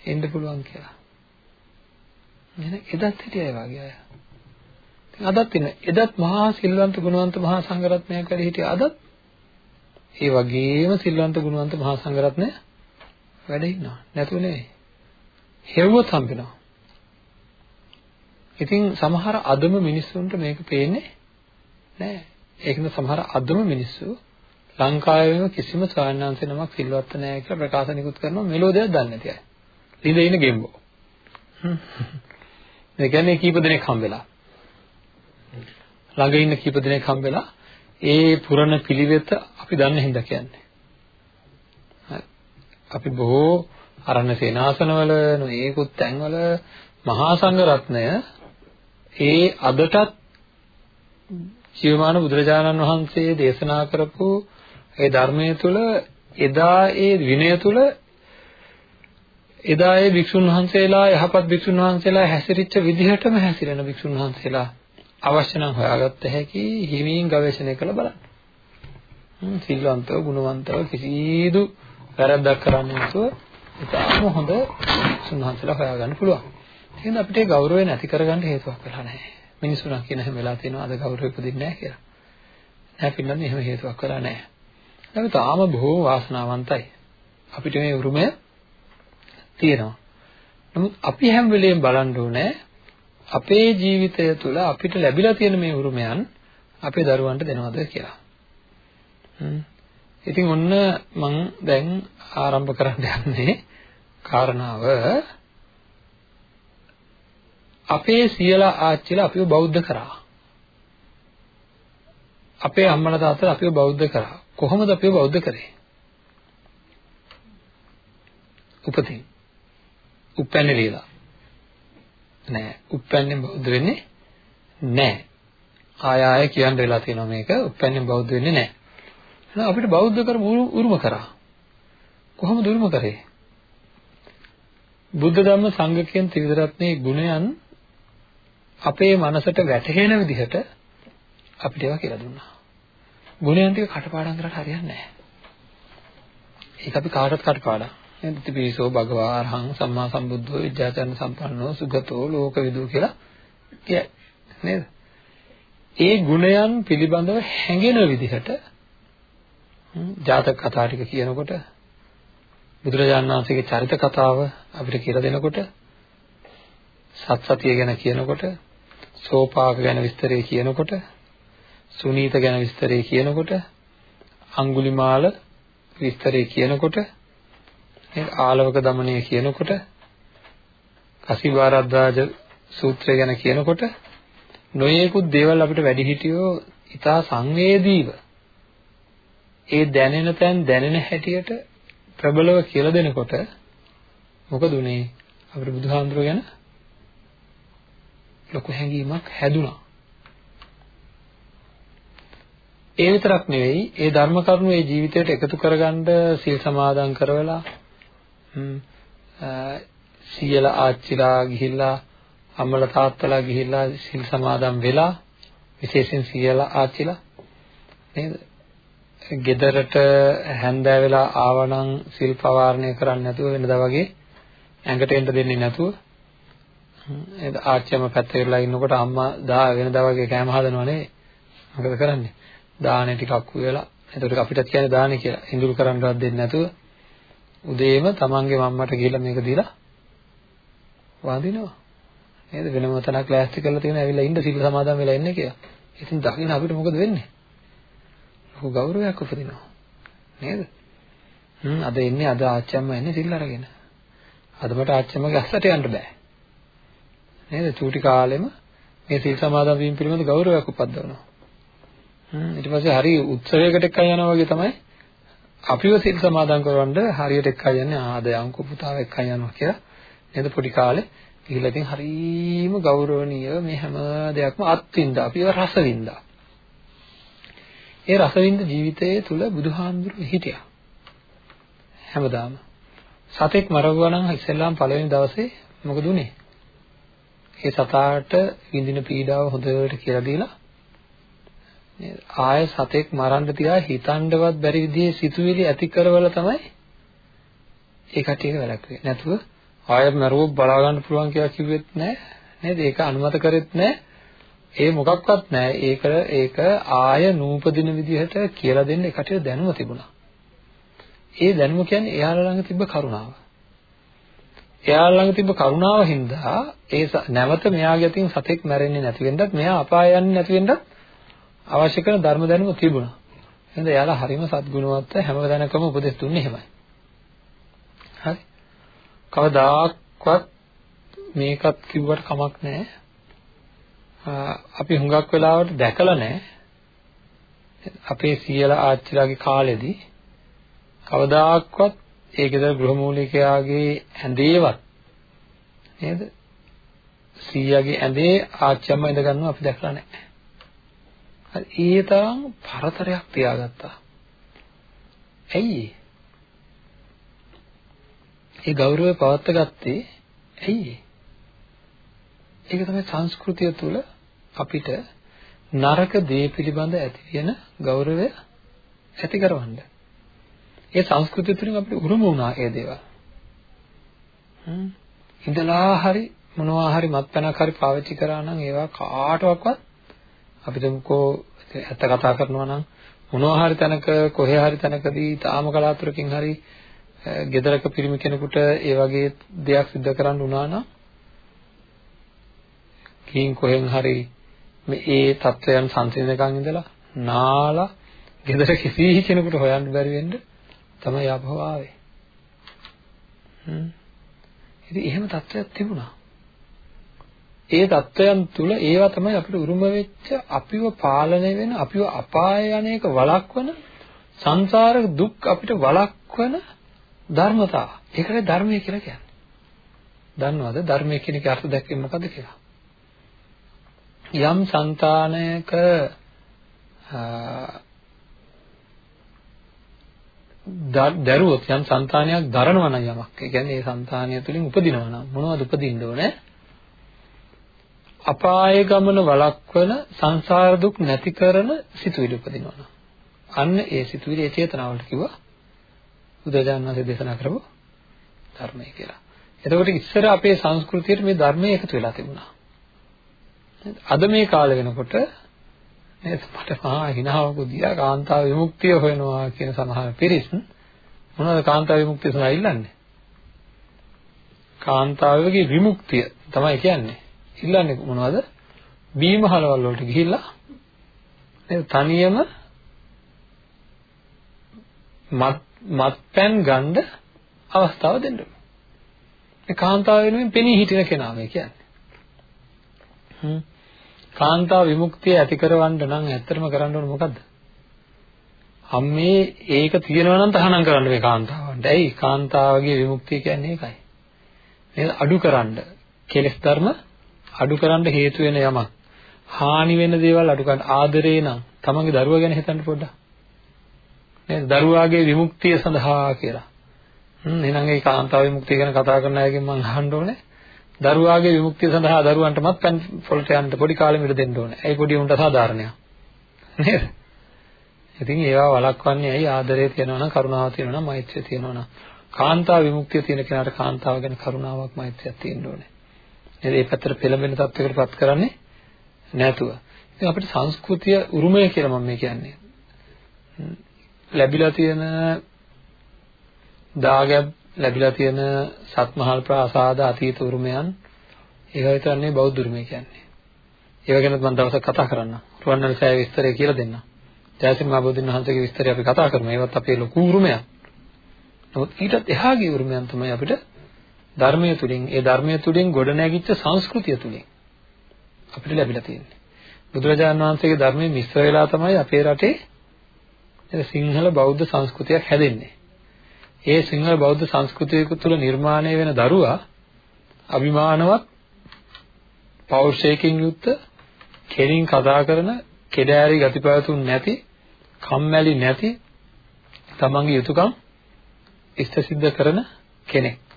ඉන්න පුළුවන් කියලා. නේද? එදත් හිටියා ඒ වගේ අය. ඉතින් අදත් ඉන්න. එදත් මහා සිල්වන්ත ගුණවන්ත මහා සංඝරත්නයක් වැඩ හිටියා. අදත් ඒ වගේම සිල්වන්ත ගුණවන්ත මහා සංඝරත්නය වැඩ ඉන්නවා. නැතුව නෙවෙයි. හෙව්වොත් හම්බෙනවා. ඉතින් සමහර අදම මිනිස්සුන්ට මේක පේන්නේ නැහැ. ඒකද සමහර අදම මිනිස්සු ලංකාවේම කිසිම සායනාංශ නමක් සිල්වත් නැහැ කියලා ප්‍රකාශ නිකුත් කරනවා මෙලෝ දෙයක් දන්නේ නැති අය. ළිඳ ඉන ගෙම්බෝ. ඒ කියන්නේ කීප දෙනෙක් හම්බෙලා. ළඟ ඉන්න කීප දෙනෙක් හම්බෙලා ඒ පුරණ පිළිවෙත අපි දන්න හින්දා කියන්නේ. අපි බොහෝ අරණ සේනාසනවල නොයේකුත් තැන්වල මහා සංඝ රත්නය ඒ අදටත් ජීවමාන බුදුරජාණන් වහන්සේ දේශනා කරපු ඒ ධර්මයේ තුල එදා ඒ විනය තුල එදා ඒ භික්ෂුන් වහන්සේලා යහපත් භික්ෂුන් වහන්සේලා හැසිරිච්ච විදිහටම හැසිරෙන භික්ෂුන් වහන්සේලා අවශ්‍ය නම් හොයාගත්ත හැකි හිමින් ගවේෂණය කළ බලන්න. සිල්වන්තව, ගුණවන්තව කිසිදු වැරද්දක් කරන්නේ නැතුව ඉතාම හොඳ භික්ෂුන් වහන්සේලා හොයාගන්න පුළුවන්. එහෙනම් අපිට ගෞරවය නැති කරගන්න හේතුවක් වෙලා නැහැ. මිනිසුන්ක් කියන හැම වෙලාව තියෙනවා අද ගෞරවය උපදින්නේ නැහැ කියලා. නැහැ පින්නන්නේ එහෙම හේතුවක් වෙලා නැහැ. අපි තාම බොහෝ වාසනාවන්තයි. අපිට මේ උරුමය තියෙනවා. නමුත් අපි හැම වෙලෙම බලන්න ඕනේ අපේ ජීවිතය තුළ අපිට ලැබිලා තියෙන මේ උරුමයන් අපේ දරුවන්ට දෙනවද කියලා. ඉතින් ඔන්න මම දැන් ආරම්භ කරන්න යන්නේ කාරණාව අපේ සියලා ආච්චිලා අපිව බෞද්ධ කරා. අපේ අම්මලා තාත්තලා අපිව බෞද්ධ කරා. කොහොමද අපිව බෞද්ධ කරේ? උපතින් උප්පැන්නේ ලියලා. නෑ. උප්පැන්නේ බෞද්ධ වෙන්නේ නෑ. ආය ආය කියන්න වෙලා තියෙනවා මේක. උප්පැන්නේ බෞද්ධ වෙන්නේ නෑ. එහෙනම් අපිට බෞද්ධ කරමු උරුම කරා. කොහොමද උරුම කරේ? බුද්ධ ධම්ම සංඝ කියන ත්‍රිවිධ රත්නයේ ගුණයන් අපේ මනසට වැටහෙන විදිහට අපිට ඒවා කියලා දුන්නා. ගුණයන් ටික කටපාඩම් කරලා හරියන්නේ නැහැ. ඒක අපි කාටවත් කටපාඩම්. නේද? තිපිසෝ භගවා අරහං සම්මා සම්බුද්ධෝ විද්‍යාචරණ සම්පන්නෝ සුගතෝ ලෝකවිදු කියලා කියයි. නේද? ඒ ගුණයන් පිළිබඳව හැඟෙන විදිහට ජාතක කතා ටික කියනකොට බුදුරජාණන් වහන්සේගේ චරිත කතාව අපිට කියලා දෙනකොට සත්සතිය ගැන කියනකොට සෝපාක ගැන විස්තරය කියනකොට සුනීත ගැන විස්තරය කියනකොට අඟුලිමාල විස්තරය කියනකොට ආලවක දමනය කියනකොට කසිවාරද්දාජ සූත්‍රය ගැන කියනකොට නොයේකුත් දේවල් අපිට වැඩිහිටියෝ ඉතා සංවේදීව ඒ දැනෙන තැන් දැනෙන හැටියට ප්‍රබලව කියලා දෙනකොට මොකද උනේ අපිට බුදුහාමුදුරුවෝ ගැන ලොකු හැඟීමක් හැදුනා. ඒ විතරක් නෙවෙයි ඒ ධර්ම කරුණු ඒ ජීවිතයට එකතු කරගන්න සීල් සමාදන් කරවලා සියලා ආච්චිලා ගිහිල්ලා අම්මලා තාත්තලා ගිහිල්ලා සීල් සමාදන් වෙලා විශේෂයෙන් සියලා ආච්චිලා නේද? ගෙදරට හැන්දෑ වෙලා ආවනම් සිල් පවාරණය කරන්නේ නැතුව වෙනදා වගේ ඇඟට එන්න දෙන්නේ නැතුව නේද? ආච්චිම පැත්තේ වෙලා ඉන්නකොට අම්මා දා වෙනදා වගේ කෑම හදනවනේ මොකද කරන්නේ? දාහනේ ටිකක් උයලා එතකොට අපිට කියන්නේ දාහනේ කියලා. ඉඳුල් කරන්නවත් දෙන්නේ නැතුව උදේම තමන්ගේ මම්මට ගිහිල්ලා මේක දීලා වඳිනවා. නේද? වෙනම තැනක් ලෑස්ති කරලා තියෙන ඇවිල්ලා ඉන්න සිල් සමාදන් වෙලා ඉන්නේ කියලා. ඉතින් දකින්න අපිට මොකද වෙන්නේ? ලොකු ගෞරවයක් උපදිනවා. නේද? හ්ම් අද එන්නේ අද ආච්චම්ම එන්නේ සිල් අරගෙන. අද මට ආච්චම්මගේ අස්සට යන්න බෑ. නේද? චූටි කාලෙම මේ සිල් සමාදන් වීම පිළිබඳ ගෞරවයක් උපද්දවනවා. හ්ම් ඊට පස්සේ හරි උත්සවයකට එක්ක යනවා වගේ තමයි අපිව සිල් සමාදන් කරවන්න හරියට එක්ක යන්නේ ආද යංකු පුතාව එක්ක යනවා කියලා. නේද? පොඩි කාලේ ගිහිල්ලා ඉතින් හරීම ගෞරවණීය මේ හැම දෙයක්ම අත්විඳා අපිව රසවින්දා ඒ රසවින්ද ජීවිතයේ තුල බුදුහාමුදුරුවෝ හිටියා. හැමදාම. සතෙක් මරවුවා නම් ඉස්සෙල්ලාම පළවෙනි දවසේ මොකද උනේ ඒ සතාට විඳින පීඩාව හොඳට කියලා දීලා නේද ආය සතෙක් මරන්න තියා හිතන්නවත් බැරි විදිහේ සිතුවිලි ඇති කරවල තමයි ඒ කටියක වැළක්වේ නැතුව ආය මරුව බලා ගන්න පුළුවන් කියලා කිව්වෙත් නෑ. නේද? ඒක අනුමත කරෙත් නෑ. ඒ මොකක්වත් නෑ. ඒක ඒක ආය නූපදින විදිහට කියලා දෙන්න එකට දැනුම තිබුණා. ඒ දැනුම කියන්නේ එයාලා ළඟ තිබ්බ කරුණාව. එයා ළඟ තිබ්බ කරුණාව හින්දා ඒ නැවත මෙයාගේ අතින් සතෙක් මැරෙන්නේ නැති වෙන්නත් මෙයා අපාය යන්නේ නැති වෙන්නත් අවශ්‍ය කරන ධර්ම දැනුම තිබුණා. එහෙනම් එයාලා හරිම සත්ගුණවත් හැම දැනකම උපදෙස් දුන්නේ එහෙමයි. හරි. කවදාක්වත් මේකත් කිව්වට කමක් නැහැ. අපි හුඟක් වෙලාවට දැකලා නැහැ. අපේ සියලා ආච්චිලාගේ කාලෙදී කවදාක්වත් ඒ ගෙදර ගෘහමූලිකයාගේ ඇඳේවත් නේද? සීයාගේ ඇඳේ ආච්චියම්ම ඉඳ ගන්නවා අපි දැකලා නැහැ. හරි ඒ තරම් පරතරයක් තියාගත්තා. ඇයි ඒ ගෞරවය පවත්ත ගත්තේ ඇයි ඒක තමයි සංස්කෘතිය තුළ අපිට නරක දේ පිළිබඳ ඇති වෙන ගෞරවය ඇති කරවන්න. ඒ සංස්කෘතිය තුළින් අපිට උරුම වුණා ඒ දේවල්. හ්ම්. ඉඳලා හරි මොනවා හරි මත්පැනක් හරි පාවිච්චි කරා නම් ඒවා කාටවත් අපි දුම්කෝ ඇත්ත කතා කරනවා නම් මොනවා හරි තැනක කොහේ හරි තැනකදී තාම කලාතුරකින් හරි ගෙදරක පිරිමි කෙනෙකුට ඒ වගේ දෙයක් සිද්ධ කරන්න වුණා නම් කීන් කොහෙන් හරි මේ ඒ தත්වයන් සංසිඳනකන් ඉඳලා නාලා ගෙදර කිසි කෙනෙකුට හොයන්න බැරි වෙන්නේ තමයි ආපහු ආවේ. හ්ම්. ඉතින් එහෙම තත්ත්වයක් තිබුණා. ඒ தත්වයන් තුල ඒවා තමයි අපිට උරුම වෙච්ච අපිව පාලනය වෙන අපිව අපාය යන්නේක වළක්වන සංසාර දුක් අපිට වළක්වන ධර්මතා. ඒකනේ ධර්මය කියලා කියන්නේ. දන්නවද ධර්මය කියන එකේ අර්ථ දැක්වෙන්නේ මොකද්ද කියලා? යම් సంతානයක දරුවොත් යම් సంతානයක් දරනවා නම් යමක්. ඒ කියන්නේ ඒ సంతානය තුලින් උපදිනවා නම් මොනවද උපදින්න ඕනේ? අපාය ගමන වළක්වන සංසාර දුක් නැති කරන සිතුවිලි උපදිනවා නම්. අන්න ඒ සිතුවිලි ඒ චේතනාවලට කිව්වා බුදුරජාණන් වහන්සේ දේශනා කරපු ධර්මය කියලා. එතකොට ඉස්සර අපේ සංස්කෘතියට මේ ධර්මය එකතු වෙලා තිබුණා. අද මේ කාලේ වෙනකොට නේද මට මහා හිනාවකුත් ගියා කාන්තාව විමුක්තිය හොයනවා කියන සමහර පිරිස් මොනවද කාන්තාව විමුක්තිය සඳහා ඉල්ලන්නේ කාන්තාවගේ විමුක්තිය තමයි කියන්නේ ඉල්ලන්නේ මොනවද බීමහලවල් වලට ගිහිල්ලා නේද තනියම මත් මත්පැන් ගන්න අවස්ථාව දෙන්න ඕනේ. ඒ කාන්තාව වෙනුවෙන් පෙනී හිටින කෙනා මේ කියන්නේ. හ්ම් කාන්තාව විමුක්තිය ඇති කරවන්න නම් ඇත්තටම කරන්න ඕනේ මොකද්ද? අම්මේ ඒක තියෙනවා නම් තහනම් කරන්න මේ කාන්තාවන්ට. ඇයි? කාන්තාවගේ විමුක්තිය කියන්නේ ඒකයි. නේද? අඩුකරන්න. කෙලෙස් ධර්ම අඩුකරන්න හේතු වෙන යමක්. හානි වෙන දේවල් අඩු කරන්න ආදරේ නම් තමන්ගේ දරුවා ගැන හිතන්න පොඩ්ඩක්. නේද? දරුවාගේ විමුක්තිය සඳහා කියලා. හ්ම් එහෙනම් ඒ කාන්තාව විමුක්තිය ගැන කතා කරන අයගෙන් මම අහන්න ඕනේ. දරුවාගේ විමුක්තිය සඳහා දරුවන්ටමත් පෑන් පොළට යන්න පොඩි කාලෙම ඉඩ දෙන්න ඕනේ. ඒ පොඩි උන්ට සාධාරණයක්. නේද? ඉතින් ඒවා වළක්වන්නේ ඇයි ආදරය තියෙනවා නම් කරුණාව තියෙනවා නම් මෛත්‍රිය තියෙනවා නම් කාන්තාව විමුක්තිය තියෙන කෙනාට කාන්තාව ගැන කරුණාවක් මෛත්‍රියක් තියෙන්න ඕනේ. නේද? මේ පැත්තට පෙළඹෙන තත්යකටපත් කරන්නේ නැතුව. ඉතින් අපිට සංස්කෘතිය උරුමය කියලා මම මේ කියන්නේ. ලැබිලා තියෙන දාගැබ් ලැබිලා තියෙන සත්මහල් ප්‍රාසාද අතීත උරුමයන් ඒවා විතරනේ බෞද්ධ උරුමය කියන්නේ. ඒව ගැන මම දවසක් කතා කරන්න. රුවන්වැලි සෑය විස්තරය කියලා දෙන්න. ජයසිංහ මහබෝධින් වහන්සේගේ විස්තරය අපි කතා කරමු. ඒවත් අපේ ලොකු උරුමයක්. නමුත් ඊටත් එහාගේ උරුමයන් තමයි අපිට ධර්මයේ තුලින් ඒ ධර්මයේ තුලින් ගොඩනැගිච්ච සංස්කෘතිය තුලින් අපිට ලැබිලා තියෙන්නේ. බුදුරජාණන් වහන්සේගේ ධර්මයේ මිශ්‍ර වෙලා තමයි අපේ රටේ සිංහල බෞද්ධ සංස්කෘතියක් හැදෙන්නේ. ඒ සිංහල බෞද්ධ සංස්කෘතිය තුළ නිර්මාණය වෙන දරුවා අභිමානවත් පෞරුෂයකින් යුක්ත කෙලින් කතා කරන කෙඩෑරි ගතිපැවතුම් නැති කම්මැලි නැති තමන්ගේ යුතුයකම් ඉෂ්ට සිද්ධ කරන කෙනෙක්.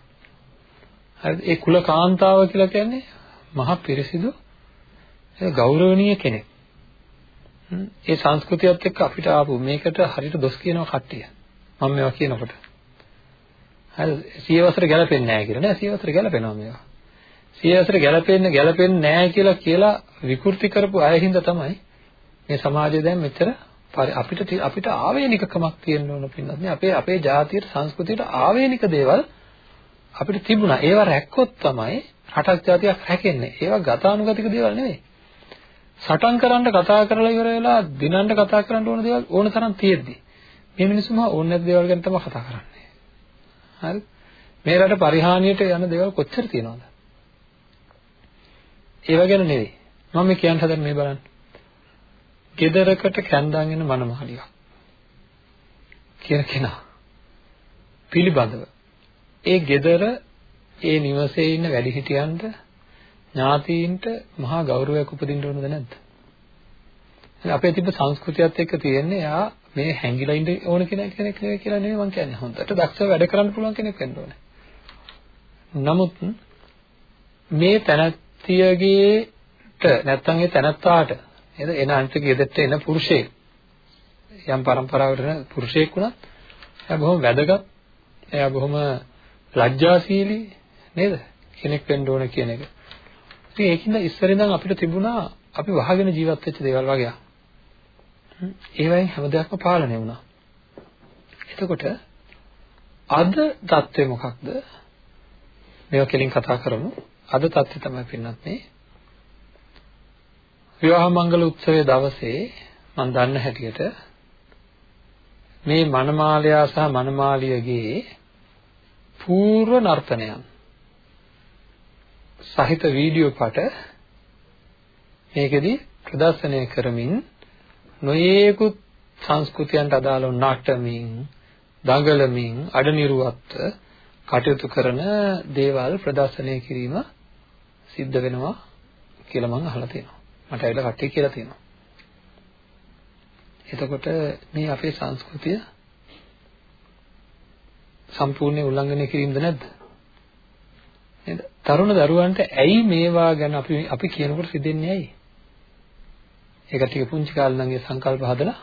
හරිද? ඒ කුල කාන්තාව කියලා කියන්නේ මහා පිරිසිදු ගෞරවනීය කෙනෙක්. ඒ සංස්කෘතියත් එක්ක අපිට ආපු මේකට හරියට දොස් කියනවා කට්ටිය. මම මේවා කියනකොට. හරි සියවසර ගැලපෙන්නේ නැහැ කියලා නෑ සියවසර ගැලපෙනවා මේවා. සියවසර ගැලපෙන්නේ ගැලපෙන්නේ නැහැ කියලා කියලා විකෘති කරපු අය හින්දා තමයි මේ සමාජය දැන් මෙච්චර අපිට අපිට ආවේනිකකමක් තියෙන්න ඕන පින්නත් නේ අපේ අපේ ජාතියට සංස්කෘතියට ආවේනික දේවල් අපිට තිබුණා. ඒවා රැක්කොත් තමයි රටක් ජාතියක් රැකෙන්නේ. ඒවා ගතානුගතික දේවල් නෙවෙයි. සටන් කරන්න කතා කරලා ඉවර වෙලා දිනන්න කතා කරන්න ඕන දේවල් ඕන තරම් තියෙද්දි මේ මිනිස්සුම ඕනේ නැති දේවල් ගැන තමයි කතා කරන්නේ. හරි මේ රට පරිහානියට යන දේවල් කොච්චර තියෙනවද ඒව ගැන නෙවෙයි මම මේ කියන්න හදන්නේ මේ බලන්න ගෙදරකට කැන්දාන් එන මනමාලියක් කියන කෙනා පිළිබඳව ඒ ගෙදර ඒ නිවසේ ඉන්න වැඩිහිටියන්ට ඥාතීන්ට මහා ගෞරවයක් උපදින්න ඕනද නැද්ද? අපේ තිබ්බ සංස්කෘතියත් එක්ක තියෙන්නේ එයා මේ හැංගිලා ඉන්න ඕන කෙනෙක් කෙනෙක් නෙවෙයි කියලා නෙවෙයි මම කියන්නේ. හොඳට දක්ෂව වැඩ කරන්න පුළුවන් කෙනෙක් වෙන්න ඕනේ. නමුත් මේ තනත්තියගේට නැත්තම් ඒ තනත්තාට නේද එන අනිත් ගෙදරට එන පුරුෂයෙක් යම් પરම්පරාවකට එන පුරුෂයෙක් වුණත් එයා බොහොම වැදගත් එයා බොහොම ලැජ්ජාශීලී නේද කෙනෙක් වෙන්න ඕන කියන එක. ඉතින් ඒකින්ද ඉස්සරින්දන් අපිට තිබුණා අපි වහගෙන ජීවත් වෙච්ච දේවල් වගේ. ඒවෙන් හැම දෙයක්ම පාලනය වුණා. එතකොට අද தත්ත්වය මොකක්ද? මේවා කෙලින් කතා කරමු. අද தත්ත්වය තමයි පින්නත් මේ විවාහ මංගල උත්සවයේ දවසේ මම දන්න හැටියට මේ මනමාලයා සහ මනමාලියගේ పూర్ව නර්තනයන් සහිත වීඩියෝ පට මේකෙදි ප්‍රදර්ශනය කරමින් නොයේකුත් සංස්කෘතියන්ට අදාළව නටමින් දඟලමින් අඩනිරුවත්ව කටයුතු කරන දේවල් ප්‍රදර්ශනය කිරීම සිද්ධ වෙනවා කියලා මම අහලා තියෙනවා. මට ඇවිල්ලා කට්ටිය කියලා තියෙනවා. එතකොට මේ අපේ සංස්කෘතිය සම්පූර්ණයෙන් උල්ලංඝනය කිරීමද නැද්ද? නේද? තරුණ දරුවන්ට ඇයි මේවා ගැන අපි අපි කියනකොට සිදෙන්නේ ඇයි? ඒක ටික පුංචි කාලේ නම් ඒ සංකල්ප හදලා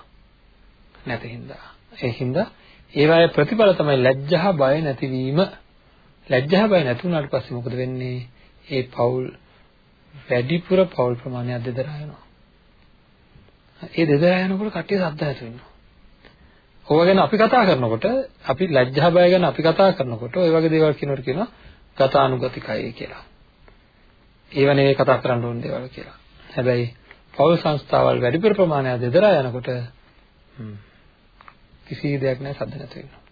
නැති හින්දා. ඒ හින්දා ඒවායේ ප්‍රතිඵල තමයි ලැජ්ජා බය නැතිවීම. ලැජ්ජා බය නැති වුණාට පස්සේ මොකද වෙන්නේ? ඒ පෞල් වැඩිපුර පෞල් ප්‍රමාණයක් දෙදරා යනවා. ඒ දෙදරා යනකොට කට්ටිය සද්ද ඇති වෙනවා. ඕවා ගැන අපි කතා කරනකොට අපි ලැජ්ජා බය ගැන අපි කතා කරනකොට ওই වගේ දේවල් කියනකොට කියනවා ගතානුගතිකයි කියලා. ඒව නෙවෙයි කතා කරන්න ඕන දේවල් කියලා. හැබැයි පෞල් සංස්ථාවල් වැඩිපුර ප්‍රමාණයක් දෙදරා යනකොට කිසි දෙයක් නැහැ සද්ද නැති වෙනවා.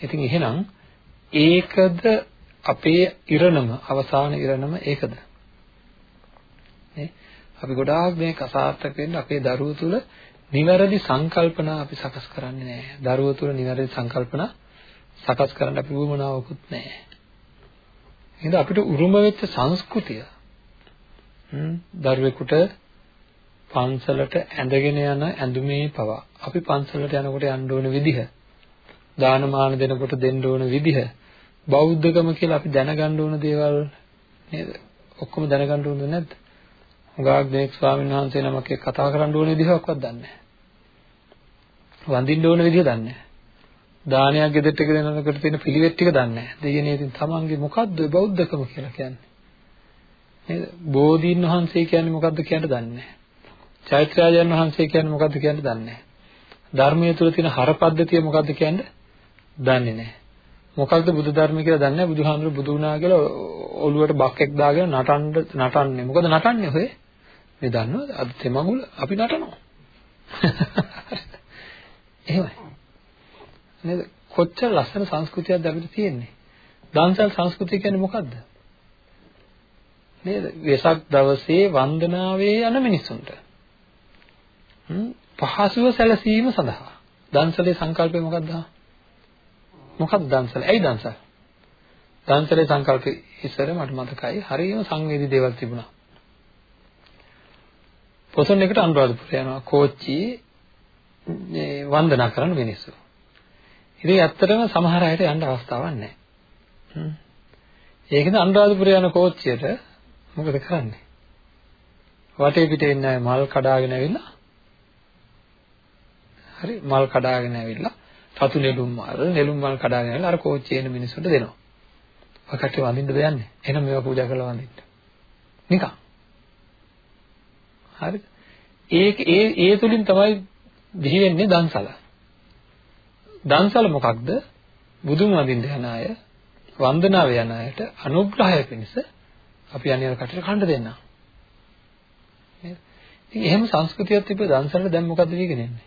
ඉතින් එහෙනම් ඒකද අපේ ඉරණම අවසාන ඉරණම ඒකද? නේ? අපි ගොඩාක් මේ කසාර්ථක වෙන්න අපේ දරුවෝ තුල නිවැරදි සංකල්පනා අපි සකස් කරන්නේ නැහැ. දරුවෝ තුල නිවැරදි සංකල්පනා සකස් කරන්න අපි වුමනාවකුත් නැහැ. එහෙනම් අපිට උරුම වෙච්ච සංස්කෘතිය දරුවෙකුට පන්සලට ඇඳගෙන යන ඇඳුමේ පවා අපි පන්සලට යනකොට යන්න ඕන විදිහ දානමාන දෙනකොට දෙන්න ඕන විදිහ බෞද්ධකම කියලා අපි දැනගන්න ඕන දේවල් නේද ඔක්කොම දැනගන්න ඕනද නැද්ද හුඟක් දෙනෙක් ස්වාමීන් වහන්සේ නමක් එක්ක කතා කරන්න ඕන විදිහක්වත් දන්නේ නැහැ වඳින්න ඕන විදිහ දන්නේ නැහැ දානයක් ගෙදරට ගෙනනකොට තියෙන පිළිවෙත් ටික දන්නේ නැහැ දෙයනේ ඉතින් තමන්ගේ මොකද්ද බෞද්ධකම කියලා කියන්නේ නේද බෝධීන් වහන්සේ කියන්නේ මොකද්ද කියන්න දන්නේ නැහැ චෛත්‍යරාජයන් වහන්සේ කියන්නේ මොකද්ද කියන්න දන්නේ නැහැ. ධර්මයේ තුල තියෙන හරපද්ධතිය මොකද්ද කියන්න දන්නේ නැහැ. මොකක්ද බුදු ධර්මය කියලා දන්නේ නැහැ. බුදුහාමුදුරු බුදු වුණා කියලා ඔළුවට බක්ෙක් දාගෙන නටන්න නටන්නේ. මොකද නටන්නේ ඔය? මේ දන්නවද? අද තෙමඟුල අපි නටනවා. එහෙමයි. නේද? කොච්චර ලස්සන සංස්කෘතියක්ද අපිට තියෙන්නේ. දන්සල් සංස්කෘතිය කියන්නේ මොකද්ද? නේද? වෙසක් දවසේ වන්දනාවේ යන මිනිසුන්ට පහසුව සැලසීම සඳහා දන්සලේ සංකල්පය මොකක්ද? මොකක්ද දන්සල? ඇයි දන්සල? දන්සලේ සංකල්පය ඉස්සර මට මතකයි හරියම සංවේදී දේවල් තිබුණා. පොසොන් එකට අනුරාධපුර යනවා කෝච්චි මේ වන්දනා කරන මිනිස්සු. ඉතින් ඇත්තටම සමහර අයට යන්න අවස්ථාවක් නැහැ. හ්ම්. ඒකද අනුරාධපුර යන කෝච්චියට මොකද කරන්නේ? වටේ පිටේ ඉන්න මල් කඩාගෙන ඇවිල්ලා හරි මල් කඩාගෙන ඇවිල්ලා රතු නෙළුම් මල් නෙළුම් මල් කඩාගෙන ඇවිල්ලා අර කෝච්චියේ ඉන්න මිනිස්සුන්ට දෙනවා. ඔය කට්ටිය වඳින්නද යන්නේ? එහෙනම් මේවා පූජා කරලා වඳින්න. නිකන්. හරිද? ඒක ඒ ඒ තුලින් තමයි දිහි වෙන්නේ දන්සල. දන්සල මොකක්ද? බුදුන් වඳින්න යන අය වන්දනාව යන අයට අනුග්‍රහය පිණිස අපි අනිවාර්ය කටට කණ්ඩ දෙන්නා. නේද? ඉතින් එහෙම සංස්කෘතියක් තිබ්බ දන්සලට දැන් මොකද්ද වෙගෙන යන්නේ?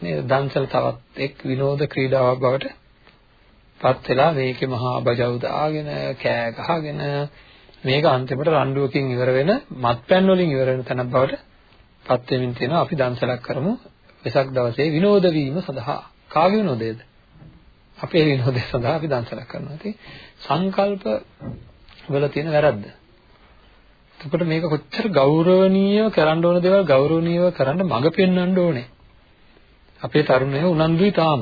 නේද? දන්සල තවත් එක් විනෝද ක්‍රීඩාවක් බවට පත් වෙලා මේකේ මහා බජව් දාගෙන කෑ ගහගෙන මේක අන්තිමට රණ්ඩුවකින් ඉවර වෙන මත්පැන් වලින් ඉවර වෙන තැනක් බවට පත් වෙමින් තියෙනවා. අපි දන්සලක් කරමු. වෙසක් දවසේ විනෝද වීම සඳහා. කාගේ විනෝදයේද? අපේ විනෝදය සඳහා අපි දන්සලක් කරනවා. ඉතින් සංකල්ප වල තියෙන වැරද්ද. එතකොට මේක කොච්චර ගෞරවණීයව කරන්න ඕන දේවල් ගෞරවණීයව කරන්න මඟ පෙන්වන්න ඕනේ. අපේ තරුණයෝ උනන්දුයි තාම.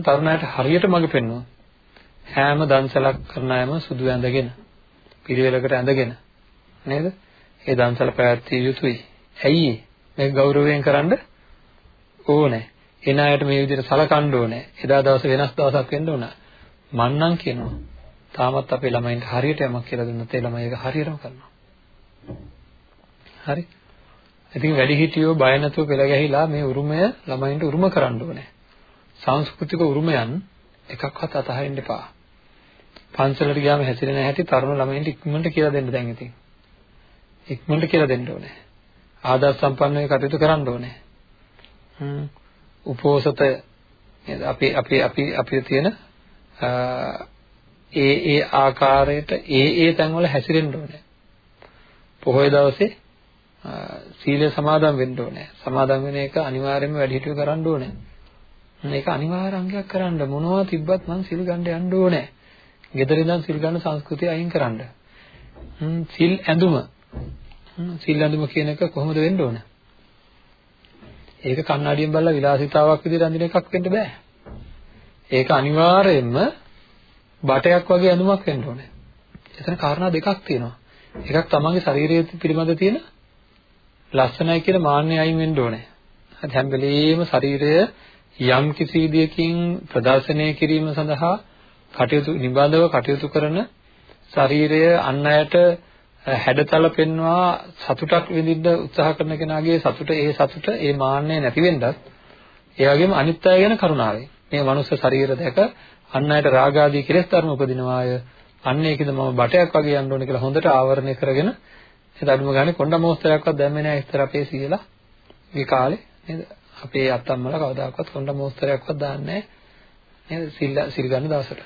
තරුණයාට හරියට මඟ පෙන්වනවා. හැම දන්සලක් කරන අයම සුදු ඇඳගෙන පිළිවෙලකට ඇඳගෙන නේද? ඒ දන්සල පැවැත්විය යුතුයි. ඇයි මේක ගෞරවයෙන් කරන්න ඕනේ. එන අයට මේ විදිහට සලකන්න ඕනේ. එදා දවස වෙනස් දවසක් වෙන්න ඕන. මන්නම් කියනවා. තාමත් අපේ ළමයින්ට හරියට යමක් කියලා දුන්නොත් ඒ ළමයි ඒක හරියටම කරනවා. හරි? ඉතින් වැඩිහිටියෝ බය නැතුව පෙළ ගැහිලා මේ උරුමය ළමයින්ට උරුම කරන්න ඕනේ. සංස්කෘතික උරුමයන් එකක්වත් අතහරින්න එපා. පන්සලට ගියාම හැසිරෙන හැටි තරුණ ළමයින්ට ඉක්මනට කියලා දෙන්න දැන් ඉතින්. ඉක්මනට කියලා දෙන්න ඕනේ. ආදර්ශ සම්පන්නව කටයුතු කරන්න ඕනේ. හ්ම්. උපෝසත අපි අපි අපි අපේ තියෙන ඒ ඒ ආකාරයට ඒ ඒ තැන්වල හැසිරෙන්න ඕනේ. පොහොය දවසේ සීලය සමාදන් වෙන්න ඕනේ. සමාදන් වෙන එක අනිවාර්යයෙන්ම වැඩිහිටියෝ කරන්න ඕනේ. මේක අනිවාර්ය අංගයක් කරන්න මොනවා තිබ්බත් මං සිල් ගන්න යන්න ඕනේ. ගෙදර ඉඳන් සිල් ගන්න සංස්කෘතිය අයින් කරන්න. සිල් ඇඳුම. සිල් ඇඳුම කියන එක කොහොමද වෙන්න ඕන? ඒක කන්නඩියෙන් බලලා විලාසිතාවක් විදිහට අඳින එකක් වෙන්න බෑ. ඒක අනිවාර්යයෙන්ම බටයක් වගේ ඇඳුමක් වෙන්න ඕනේ. එතන කාරණා දෙකක් තියෙනවා. එකක් තමන්ගේ ශරීරය පිළිබඳ තියෙන ලස්සනයි කියන මාන්නය අයින් වෙන්න ඕනේ. හරි හැම වෙලෙම ශරීරය යම් කිසි විදියකින් ප්‍රදර්ශනය කිරීම සඳහා කටයුතු නිබඳව කටයුතු කරන ශරීරය අන් අයට හැඩතල පෙන්වා සතුටක් විඳින්න උත්සාහ කරන කෙනාගේ සතුට ඒ සතුට ඒ මාන්නය නැති වෙන්නත් ඒ වගේම අනිත් අය ගැන කරුණාවෙන්. මේ මනුස්ස ශරීර දැක අන් අයට රාග ආදී කෙලෙස් ධර්ම උපදිනවාය. අන්න ඒකද මම බටයක් වගේ යන්න ඕනේ කියලා හොඳට ආවරණය කරගෙන ඒ අඩුම ගානේ කොණ්ඩ මොස්තරයක්වත් දැම්මේ නැහැ ඉස්තර අපේ සීලා මේ කාලේ නේද? අපේ අත්තම්මලා කවදාකවත් කොණ්ඩ මොස්තරයක්වත් දාන්නේ නැහැ. නේද? සිල් සිල් ගන්න දවසට.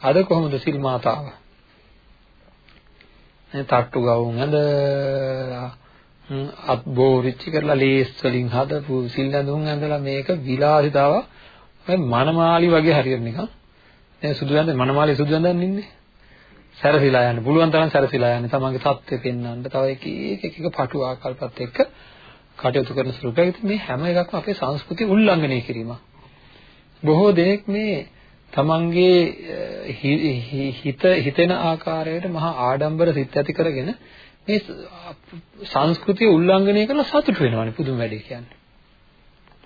අද කොහොමද සිල් මාතාව? නේ තට්ටු ගවුම් ඇඳලා අත් බෝරිච්චි කරලා ලේස් වලින් හදපු සිල් ඇඳුම් ඇඳලා මේක විලාසිතාව මේ මනමාලි වගේ හරියට නිකන්. දැන් සුදු ඇඳ මනමාලි සුදු ඇඳන් ඉන්නේ සැරසිලා යන්න. පුළුවන් තරම් සැරසිලා යන්න. තමන්ගේ தත්ත්වය පෙන්වන්න. තව එක එක එක එක පටු ආකල්පත් එක්ක කටයුතු කරන ස්වරූපයක් මේ හැම එකක්ම අපේ සංස්කෘතිය උල්ලංඝනය කිරීම බොහෝ දෙනෙක් මේ තමන්ගේ හිත හිතෙන ආකාරයට මහා ආඩම්බර සිත් ඇති කරගෙන මේ සංස්කෘතිය උල්ලංඝනය කරලා සතුට වෙනවානේ පුදුම වැඩේ කියන්නේ.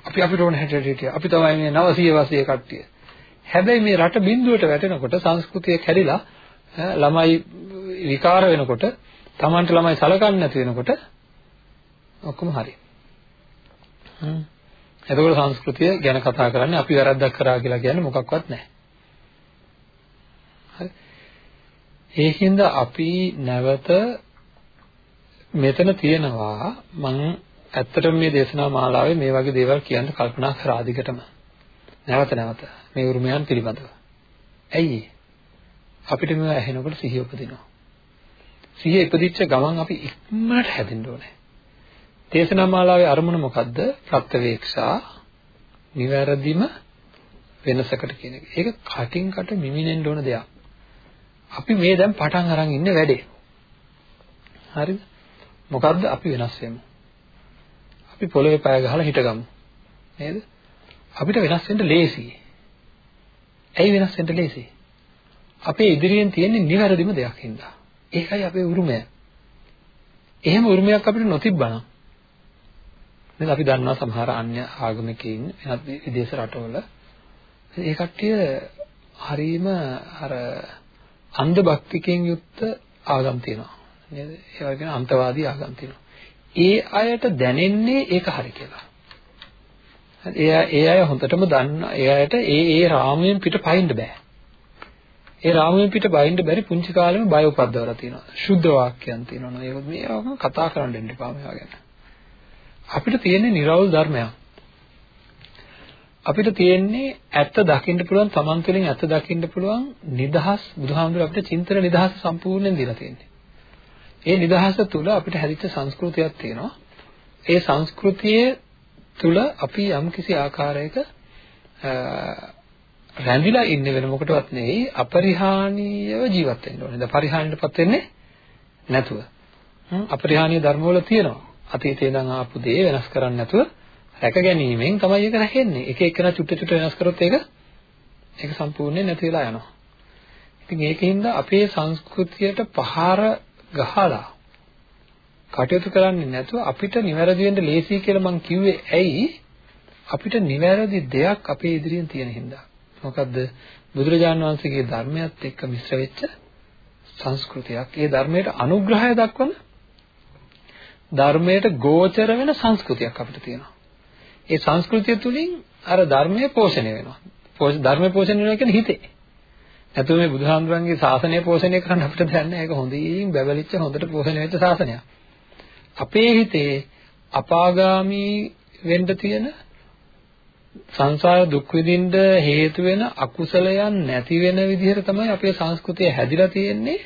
අපි අපිට ඕන හැටියට හිටියා. අපි තමයි මේ 900 වසයේ කට්ටිය. හැබැයි මේ රට බිඳුවට වැටෙනකොට සංස්කෘතිය කැඩිලා ළමයි විකාර වෙනකොට Tamanට ළමයි සලකන්නේ නැති වෙනකොට ඔක්කොම හරි. හ්ම්. එතකොට සංස්කෘතිය ගැන කතා කරන්නේ අපි වැරද්දක් කරා කියලා කියන්නේ මොකක්වත් නැහැ. හරි. ඒකින්ද අපි නැවත මෙතන තියෙනවා මම ඇත්තටම මේ දේශනා මාලාවේ මේ වගේ දේවල් කියන්න කල්පනා කරා දිගටම. නැවත නැවත මේ උරුමයන් පිළිබඳව. ඇයි අපිට මේවා ඇහෙනකොට සිහිය උපදිනවා. සිහිය ඉපදිච්ච ගමන් අපි ඉක්මනට හැදෙන්න ඕනේ. දේශනා මාලාවේ අරමුණ මොකද්ද? ප්‍රත්‍යවේක්ෂා නිවැරදිම වෙනසකට කියන එක. ඒක කටින් කට මිමිනෙන්න ඕන දෙයක්. අපි මේ දැන් පටන් අරන් ඉන්නේ වැඩේ. හරිද? මොකද්ද අපි වෙනස් වෙමු. අපි පොළවේ පය ගහලා හිටගමු. නේද? අපිට වෙනස් වෙන්න ලේසියි. ඇයි වෙනස් වෙන්න ලේසියි? අපේ ඉදිරියෙන් තියෙන නිවැරදිම දෙයක් හින්දා. ඒකයි අපේ උරුමය. එහෙම උරුමයක් අපිට නොතිබ්බනම් නේද අපි දන්නවා සමහර අන්‍ය ආගමිකයින් වෙනත් විදේශ රටවල. ඒ කට්ටිය හරීම අර අන්ධ භක්තිකයෙන් යුක්ත ආගම් තියෙනවා. නේද? ඒ වගේ අන්තවාදී ආගම් තියෙනවා. ඒ අයට දැනෙන්නේ ඒක හරි කියලා. ඒ ඒ අය හොඳටම දන්නා ඒ අයට ඒ ඒ රාමුවෙන් පිට පයින්න බෑ. ඒ රාමුවෙන් පිට බයින්න බැරි පුංචි කාලෙම බය උපද්දවලා තියෙනවා. ශුද්ධ වාක්‍යයන් තියෙනවා. ඒක මේවම කතා කරන්න දෙන්න එපා මේවා ගැන. අපිට තියෙන්නේ නිර්වෘල් ධර්මයක්. අපිට තියෙන්නේ ඇත්ත දකින්න පුළුවන් තමන් තුළින් ඇත්ත දකින්න පුළුවන් නිදහස් බුදුහාමුදුරුවෝ අපිට චින්තන නිදහස සම්පූර්ණයෙන් දීලා තියෙන්නේ. ඒ නිදහස තුළ අපිට හැදිච්ච සංස්කෘතියක් තියෙනවා. ඒ සංස්කෘතියේ තුළ අපි යම්කිසි ආකාරයක රැඳිලා ඉන්නේ වෙන මොකටවත් නෙවෙයි අපරිහානීයව ජීවත් වෙන්න ඕනේ. දැන් පරිහානියටපත් වෙන්නේ නැතුව. අපරිහානීය ධර්මවල තියෙනවා. අතීතේ ඉඳන් ආපු දේ වෙනස් කරන්නේ නැතුව රැක ගැනීමෙන් තමයි ඒක රැකෙන්නේ. එක එකන චුට්ට චුට්ට වෙනස් කරොත් ඒක ඒක සම්පූර්ණයෙන් නැති වෙලා යනවා. ඉතින් ඒකින්ද අපේ සංස්කෘතියට පහර ගහලා කටයුතු කරන්නේ නැතුව අපිට නිවැරදි වෙන්න ලේසි කියලා මම කිව්වේ ඇයි? අපිට නිවැරදි දෙයක් අපේ ඉදිරියෙන් තියෙන හින්දා. මොකද්ද බුදුරජාණන් වහන්සේගේ ධර්මයත් එක්ක මිශ්‍ර වෙච්ච සංස්කෘතියක්. ඒ ධර්මයට අනුග්‍රහය දක්වන ධර්මයට ගෝචර වෙන සංස්කෘතියක් අපිට තියෙනවා. ඒ සංස්කෘතිය තුලින් අර ධර්මය පෝෂණය වෙනවා. ධර්මය පෝෂණය වෙනවා කියන්නේ හිතේ. නැතුව මේ බුදුහාමුදුරන්ගේ ශාසනය පෝෂණය කරන්න අපිට දැනන්නේ ඒක හොඳින් බැබලිච්ච හොඳට පෝෂණය වෙච්ච ශාසනයක්. අපේ හිතේ අපාගාමී වෙන්න තියෙන සංසාර දුක් විඳින්න හේතු වෙන අකුසලයන් නැති වෙන විදිහට තමයි අපේ සංස්කෘතිය හැදිලා තියෙන්නේ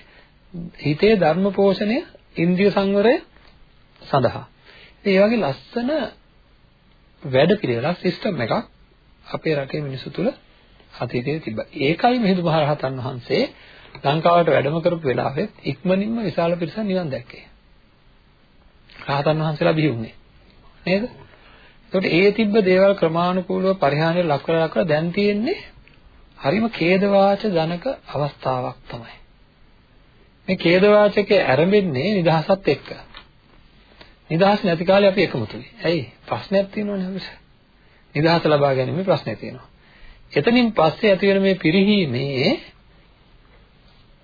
හිතේ ධර්ම පෝෂණය ඉන්ද්‍රිය සංවරය සඳහා. ඒ වගේ ලස්සන වැඩ පිළිවෙලක් සිස්ටම් එකක් අපේ රටේ මිනිස්සු තුල අතීතයේ තිබ්බා. ඒකයි මිහිඳු මහරහතන් වහන්සේ ලංකාවට වැඩම කරපු වෙලාවෙ ඉක්මනින්ම විශාල පිරිසක් නිවන් දැක්කේ. රහතන් වහන්සේලා බිහි වුණේ. නේද? එතකොට ඒ තිබ්බ දේවල් ක්‍රමානුකූලව පරිහානියට ලක් කරලා ලක් කරලා දැන් තියෙන්නේ හරිම ඛේදවාච ජනක අවස්ථාවක් තමයි. මේ ඛේදවාචකයේ ආරම්භන්නේ නිදහසත් එක්ක. නිදහස් නැති කාලේ අපි එකමුතුයි. ඇයි? ප්‍රශ්නයක් තියෙනවනේ අපිට. නිදහස ලබා ගැනීම ප්‍රශ්නයක් තියෙනවා. එතනින් පස්සේ ඇති වෙන මේ පිරිහීමේ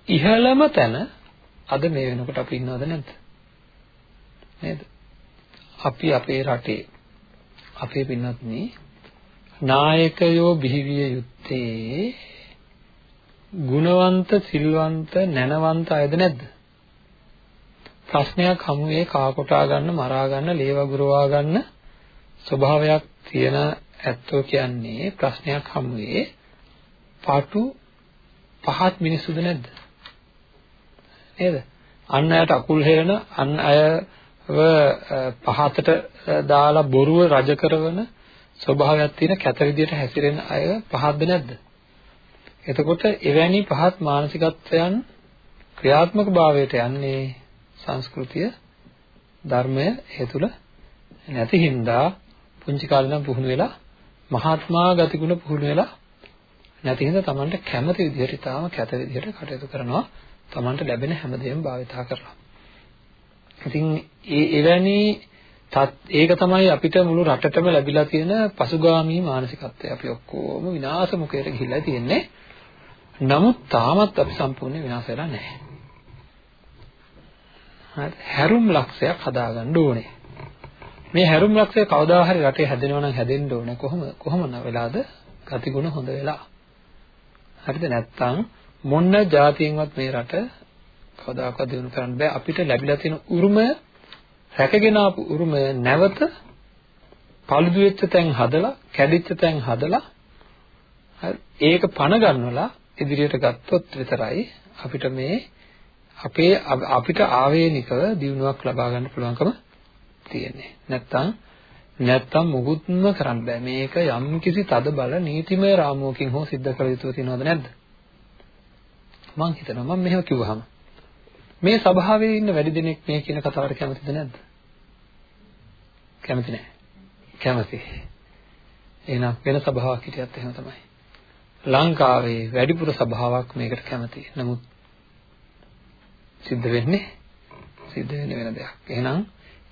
ඉහළම තැන අද මේ වෙනකොට අපි ඉන්නවද නැද්ද? නේද? අපි අපේ රටේ අපේ පින්වත්නි නායකයෝ බිහිවිය යුත්තේ ගුණවන්ත සිල්වන්ත නැනවන්ත අයද නැද්ද? ප්‍රශ්නයක් හමුවේ කා කොටා ගන්න මරා ගන්න ලේ වගුරවා ගන්න ස්වභාවයක් තියෙන ඇත්තෝ කියන්නේ ප්‍රශ්නයක් හමුවේ පාටු පහත් මිනිස්සුද නැද්ද? නේද? අන් අයට අකුල් හෙලන අන් අයව පහතට දාලා බොරුව රජ කරන ස්වභාවයක් තියෙන කැත විදියට හැසිරෙන අය පහත්ද නැද්ද? එතකොට එවැනි පහත් මානසිකත්වයන් ක්‍රියාත්මක භාවයට යන්නේ සංස්කෘතිය ධර්මය ඒ තුල නැති හින්දා පුංචි කාලේ නම් පුහුණු වෙලා මහාත්මා ගතිගුණ පුහුණු වෙලා නැති හින්දා Tamanට කැමති විදිහට ඊටාම කැත විදිහට කටයුතු කරනවා Tamanට ලැබෙන හැමදේම භාවිතා කරලා. ඉතින් ඒ එවැනි ඒක තමයි අපිට මුළු රටටම ලැබිලා තියෙන පසුගාමී මානසිකත්වය. අපි ඔක්කොම විනාශ මුඛයට ගිහිල්ලා තියෙන්නේ. නමුත් තාමත් අපි සම්පූර්ණ විනාශ වෙලා නැහැ. හරි. හැරුම් ලක්ෂයක් හදාගන්න ඕනේ. මේ හැරුම් ලක්ෂය කවදා හරි රටේ හැදෙනවා නම් හැදෙන්න ඕනේ. කොහොම කොහොම වෙලාද? ගතිගුණ හොඳ වෙලා. හරිද නැත්තම් මොන જાතියෙන්වත් මේ රට කවදාකවත් දිනු කරන්න බෑ. අපිට ලැබිලා තියෙන උරුමය රැකගෙන ආපු උරුමය නැවත paludu වෙච්ච තැන් හදලා, කැඩිච්ච තැන් හදලා ඒක පණ ගන්නවලා ඉදිරියට ගත්තොත් විතරයි අපිට මේ අපේ අපිට ආවේනිකව දිනුවක් ලබා ගන්න පුළුවන්කම තියෙන්නේ. නැත්තම් නැත්තම් මුකුත්ම කරන්න බෑ. මේක යම් කිසි තද බල නීතිමය රාමුවකින් හෝ සිද්ධ කළ යුතු තියනවද නැද්ද? මං හිතනවා මම මෙහෙම කිව්වහම මේ සභාවේ ඉන්න වැඩි දෙනෙක් මේ කියන කතාවට කැමතිද නැද්ද? කැමති නැහැ. කැමති. එහෙනම් වෙන සභාවක් හිටියත් එහෙම තමයි. ලංකාවේ වැඩිපුර සභාවක් මේකට කැමති. නමුත් සිද්ධ වෙන්නේ සිද්ධ වෙන්නේ වෙන දෙයක්. එහෙනම්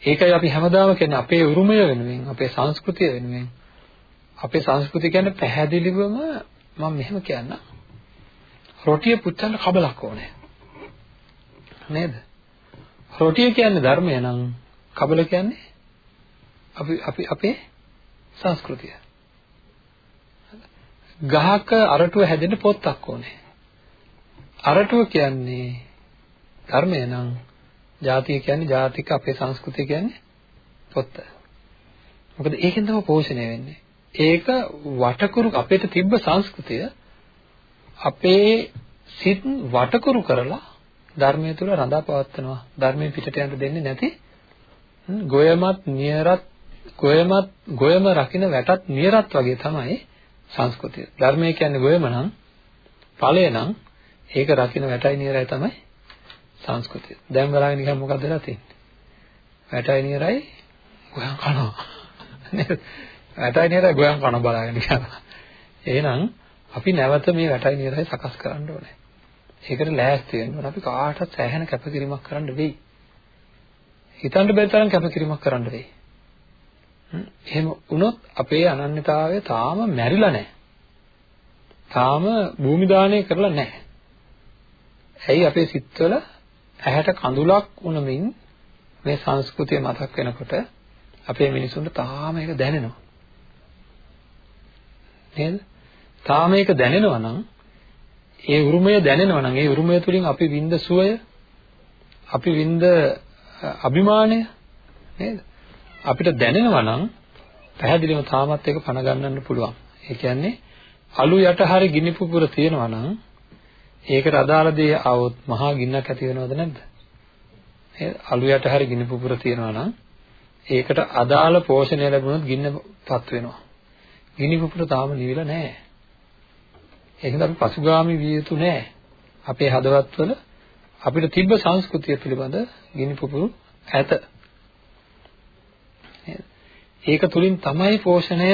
ඒකයි අපි හැමදාම කියන්නේ අපේ උරුමය වෙනුවෙන්, අපේ සංස්කෘතිය වෙනුවෙන් අපේ සංස්කෘතිය කියන්නේ පැහැදිලිවම මම මෙහෙම කියන්නම්. රොටිය පුච්චන්න කබලක් ඕනේ. නේද? රොටිය කියන්නේ ධර්මය නම් කබල කියන්නේ අපි අපි අපේ සංස්කෘතිය. ගහක අරටුව හැදෙන්න පොත්තක් ඕනේ. අරටුව කියන්නේ ධර්මය නම් ජාතිය කියන්නේ ජාතික අපේ සංස්කෘතිය කියන්නේ පොත්ත. මොකද ඒකෙන් තමයි පෝෂණය වෙන්නේ. ඒක වටකුරු අපේට තිබ්බ සංස්කෘතිය අපේ සිත් වටකුරු කරලා ධර්මයේ තුල රඳා පවත්වනවා. ධර්මයෙන් පිටට යන්න දෙන්නේ නැති ගොයමත් නියරත් ගොයමත් ගොයම රකින්න වැටත් නියරත් වගේ තමයි සංස්කෘතිය. ධර්මය කියන්නේ ගොයම නම් ඵලය නම් ඒක රකින්න වැටයි නියරයි තමයි සංස්කෘතිය. දැන් බලන්න නිකන් මොකක්ද වෙලා තියෙන්නේ? වැටයි නියරයි ගොයම් කනවා. නේද? වැටයි නියරයි ගොයම් කන බලාගෙන යනවා. එහෙනම් අපි නැවත මේ වැටයි නියරයි සකස් කරන්න ඕනේ. ඒකට ලෑස්ති වෙන්න ඕනේ. අපි කාටවත් සෑහෙන කැපකිරීමක් කරන්න වෙයි. හිතන්න බැරි තරම් කැපකිරීමක් කරන්න වෙයි. එහෙම වුණොත් අපේ අනන්‍යතාවය තාම මැරිලා නැහැ. තාම භූමි දාණය කරලා නැහැ. ඇයි අපේ සිත්වල ඇහැට කඳුලක් වුණමින් මේ සංස්කෘතිය මතක් වෙනකොට අපේ මිනිසුන්ට තාම ඒක දැනෙනවා. නේද? තාම ඒක දැනෙනවා නම් ඒ උරුමය දැනෙනවා නම් ඒ උරුමය තුලින් අපි විඳ සුවය අපි විඳ අභිමානය නේද? අපිට දැනෙනවා නම් පැහැදිලිවම තාමත් ඒක පණ ගන්නන්න පුළුවන්. ඒ කියන්නේ අලු යට හරි ගිනි පුපුර තියෙනවා නම් ඒකට අදාළ දේ આવොත් මහා ගින්නක් ඇති වෙනවද නැද්ද? ඒ අලු යට හරි ගිනි පුපුර තියෙනවා නම් ඒකට අදාළ පෝෂණය ලැබුණොත් ගින්නපත් වෙනවා. ගිනි පුපුර තාම නිවිලා නැහැ. ඒකද අපි පසුගාමි විය යුතු නැහැ. අපේ හදවත්වල අපිට තිබ්බ සංස්කෘතිය පිළිබඳ ගිනි පුපුරු ඇත. ඒක තුලින් තමයි පෝෂණය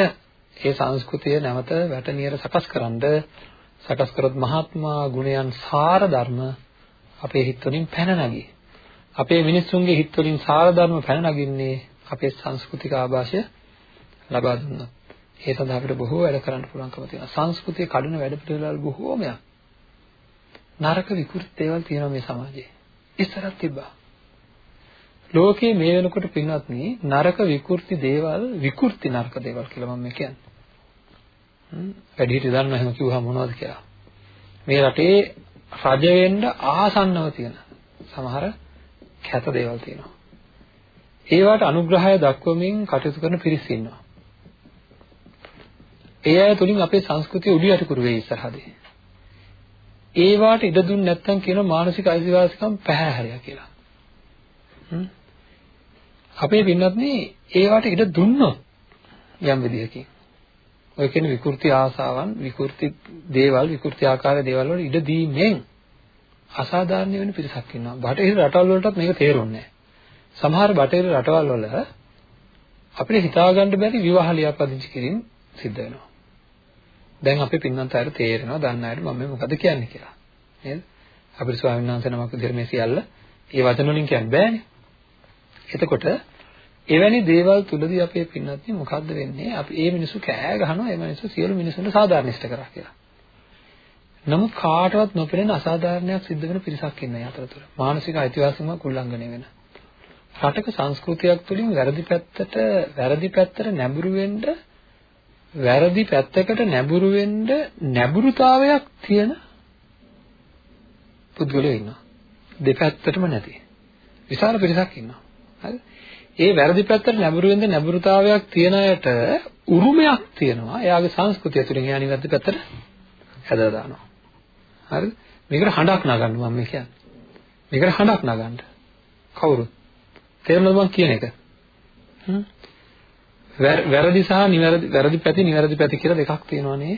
ඒ සංස්කෘතිය නැවත වැටනියර සකස්කරනද සකස් කරොත් මහත්මා ගුණයන් සාර ධර්ම අපේ හිත වලින් පැන නැගී. අපේ මිනිස්සුන්ගේ හිත වලින් සාර ධර්ම පැන නගින්නේ අපේ සංස්කෘතික ආభాෂය ලබා දුන්නොත්. ඒ සඳහා අපිට බොහෝ වැඩ කරන්න පුළුවන්කම තියෙනවා. සංස්කෘතිය කඩන වැඩ පිළිවෙල බොහෝමයක්. නරක විකෘති දේවල් තියෙනවා මේ සමාජයේ. ඉස්සරහ තිබ්බා. ලෝකයේ මේ වෙනකොට පින්වත්නි නරක විකෘති දේවල් විකෘති නරක දේවල් කියලා මම කියන්නේ. වැඩිහිටි දන්න එහෙම කිව්වහම මොනවද කියලා. මේ රටේ රජ වෙන්න ආසන්නව තියෙන සමහර කැත දේවල් තියෙනවා. ඒවට අනුග්‍රහය දක්වමින් කටයුතු කරන පිරිස් ඉන්නවා. ඒ අය තුලින් අපේ සංස්කෘතිය උඩු යටි කරු වෙයි ඉස්සරහදී. ඒවාට ඉඩ දුන්නේ නැත්නම් කියන මානසික අයිතිවාසිකම් පැහැහැරියා කියලා. අපේ පින්වත්නි ඒවට ඉඩ දුන්නොත් යම් විදිහකින් ඔය කියන විකෘති ආසාවන් විකෘති දේවල් විකෘති ආකාර දේවල් වල ඉඩ දීමෙන් අසාධාරණ වෙන පිරිසක් ඉන්නවා. බටහිර රටවල් වලටත් මේක තේරුන්නේ නැහැ. සමහර බටහිර රටවල් වල අපිට හිතාගන්න බැරි විවාහ ලියාපදිංචි කිරීම සිද්ධ වෙනවා. දැන් අපේ පින්නන්ත අයට තේරෙනවා දන්න අයට මම මේ මොකද කියන්නේ කියලා. නේද? අපිට ස්වාමීන් වහන්සේ නමක් විදිහට මේ සියල්ල ඒ වචන වලින් කියන්න බෑනේ. එතකොට එවැනි දේවල් තුලදී අපේ පින්නත්නි මොකද්ද වෙන්නේ? අපි ඒ මිනිස්සු කෑ ගහනවා ඒ මිනිස්සු සියලු මිනිසුන්ට සාධාරණිෂ්ඨ කරා කියලා. නමුත් කාටවත් නොපෙනෙන අසාධාරණයක් සිද්ධ වෙන පිරිසක් ඉන්නේ අතරතුර. මානසික අයිතිවාසිකමක් උල්ලංඝනය වෙන. රටක සංස්කෘතියක් තුළින් වැරදි පැත්තට වැරදි පැත්තට නැඹුරු වෙන්න වැරදි පැත්තකට නැඹුරු වෙන්න නැඹුරුතාවයක් තියෙන පුද්ගලයෝ ඉන්නවා. දෙපැත්තටම නැති. විශාල පිරිසක් ඉන්නවා. හරි? ඒ වැරදි පැත්තට නැඹුරු වෙන්න නැඹුරුතාවයක් තියන අයට උරුමයක් තියෙනවා. එයාගේ සංස්කෘතිය තුළින් එයා නිවැරදි පැත්තට හැදලා දානවා. හරිද? මේකට හඬක් නගන්න මම මේ කියන්නේ. මේකට හඬක් නගන්න. කවුරුත්. තේරුණාද මම කියන එක? හ්ම්. වැරදි සහ නිවැරදි වැරදි පැති නිවැරදි පැති කියලා දෙකක් තියෙනවානේ.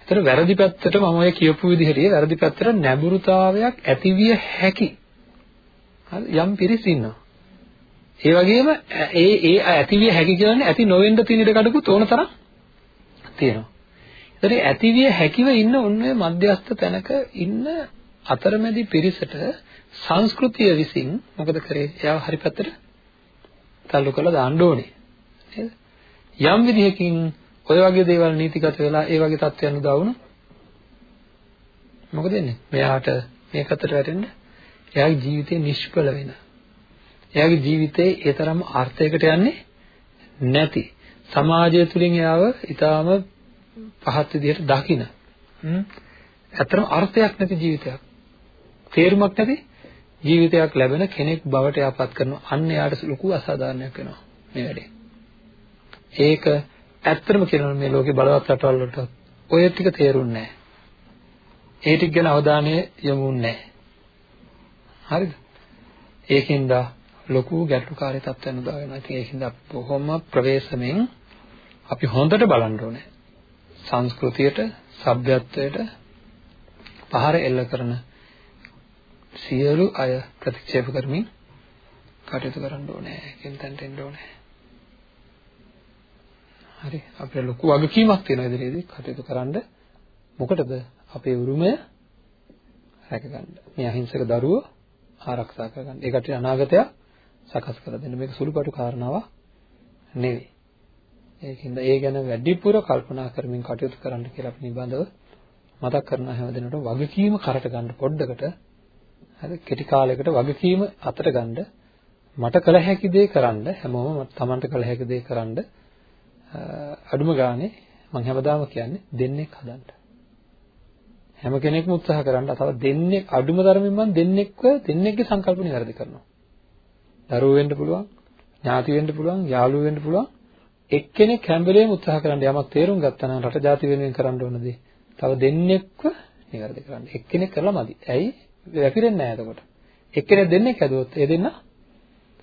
ඒතර වැරදි පැත්තට මම ඔය කියපු විදිහට වැරදි පැත්තට නැඹුරුතාවයක් ඇතිවිය හැකි. හරි යම් පිරිස් ඉන්නවා. ඒ වගේම ඒ ඒ ඇතිවිය හැකි කියන්නේ ඇති නොවෙන්න තියෙන ඉඩ කඩකුත් ඕන තරම් තියෙනවා. ඒතර ඇතිවිය හැකිව ඉන්න ඔන්නේ මධ්‍යස්ථ තැනක ඉන්න අතරමැදි පිරිසට සංස්කෘතිය විසින් මොකද කරේ? එයාව හරි පැත්තට තල්ලු කරලා දාන්න ඕනේ. නේද? යම් විදිහකින් ඔය වගේ දේවල් නීතිගත වෙලා ඒ වගේ තත්ත්වයන් උදා වුණා. මොකද වෙන්නේ? මෙයාට මේකට වැටෙන්න එයාගේ ජීවිතේ නිෂ්ඵල වෙන. එයාගේ ජීවිතේ ඒ තරම් අර්ථයකට යන්නේ නැති. සමාජය තුලින් එයාව ඊටාම පහත් විදිහට දකින. හ්ම්. ඇත්තටම අර්ථයක් නැති ජීවිතයක්. තේරුමක් නැති ජීවිතයක් ලැබෙන කෙනෙක් බවට එයාපත් කරනවා. අන්න එයාට ලොකු අසාධාරණයක් වෙනවා මේ වැඩේ. ඒක ඇත්තම කියනවා මේ ලෝකේ බලවත් රටවල් වලට ඔය ටික තේරුන්නේ නැහැ. ඒ ටික ගැන අවධානය යොමුන්නේ නැහැ. හරිද? ඒකින්ද ලොකු ගැටලුකාරී තත්ත්වයන් උදා වෙනවා. ඉතින් ඒකින්ද බොහොම ප්‍රවේශමෙන් අපි හොඳට බලන්න ඕනේ. සංස්කෘතියට, සભ્યත්වයට පහර එල්ල කරන සියලු අය ප්‍රතික්ෂේප කරමින් කටයුතු කරන්න ඕනේ. කියන තැනට එන්න ඕනේ. හරි අපිට ලොකු වගකීමක් තියෙනවා ඉදිරියේදී කටයුතු කරන්න. මොකටද? අපේ උරුමය රැකගන්න. මේ අහිංසක දරුවෝ ආරක්ෂා කරගන්න. ඒකට අනාගතය සකස් කර දෙන්න. මේක සුළුපටු කාරණාවක් නෙවෙයි. ඒකින්ද ඒ ගැන වැඩිපුර කල්පනා කරමින් කටයුතු කරන්න කියලා අපි නිබඳව මතක් කරන හැමදෙනාටම වගකීම කරට ගන්න පොඩ්ඩකට හරි කෙටි කාලයකට වගකීම අතට ගන්න මට කළ හැකි දේ කරන්න හැමෝම තමන්ට කළ හැකි දේ කරන්න අඩුම ගානේ මම හැමදාම කියන්නේ දෙන්නෙක් හදන්න. හැම කෙනෙක්ම උත්සාහ කරන්න අතව දෙන්නෙක් අඩුම තරමින් මම දෙන්නෙක්ව දෙන්නෙක්ගේ සංකල්ප නිවැරදි කරනවා. දරුවෝ වෙන්න පුළුවන්, ඥාති වෙන්න පුළුවන්, යාළුවෝ වෙන්න පුළුවන්. එක්කෙනෙක් හැම වෙලේම උත්සාහ කරන්න යමක් තේරුම් ගත්තා නම් රට ජාති වෙනුවෙන් කරන්න ඕන දේ. තව දෙන්නෙක්ව නිවැරදි කරන්න. එක්කෙනෙක් කරලා මදි. ඇයි? වැපිරෙන්නේ නැහැ එතකොට. එක්කෙනෙක් දෙන්නෙක් හැදුවොත් ඒ දෙන්න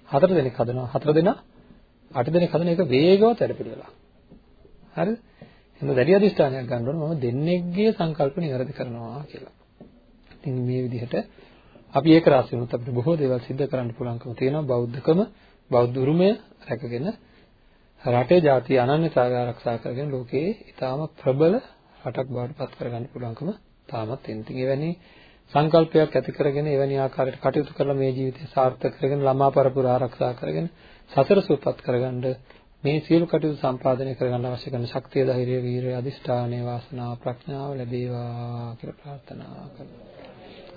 හතර දෙනෙක් හදනවා. හතර දෙනා අට දෙනෙක් හදන එක වේගවත් වැඩ පිළිවෙලක්. හරිද? එහෙනම් දැඩි අධිෂ්ඨානයක් ගන්න ඕන මම දෙන්නේගේ සංකල්ප නිවැරදි කරනවා කියලා. ඉතින් මේ විදිහට අපි ඒක රාශි වුණොත් අපිට බොහෝ දේවල් සිද්ධ කරන්න පුළුවන්කම තියෙනවා බෞද්ධකම බෞද්ධ උරුමය රැකගෙන රටේ ජාතිය අනන්‍යතාවය ආරක්ෂා කරගෙන ලෝකයේ ඊටාම ප්‍රබල රටක් බවට පත් කරගන්න පුළුවන්කම තාමත් තියෙනවා. ඉතින් එවැනි සංකල්පයක් ඇති කරගෙන එවැනි ආකාරයට කටයුතු කරලා මේ ජීවිතය සාර්ථක කරගෙන ළමා පරපුර ආරක්ෂා කරගෙන සතර සූපපත් කරගන්න මේ සියලු කටයුතු සම්පාදනය කරගන්න අවශ්‍ය කරන ශක්තිය, ධෛර්යය, වීරිය, අදිෂ්ඨානය, වාසනාව, ප්‍රඥාව ලැබේවා කියලා ප්‍රාර්ථනා කරනවා.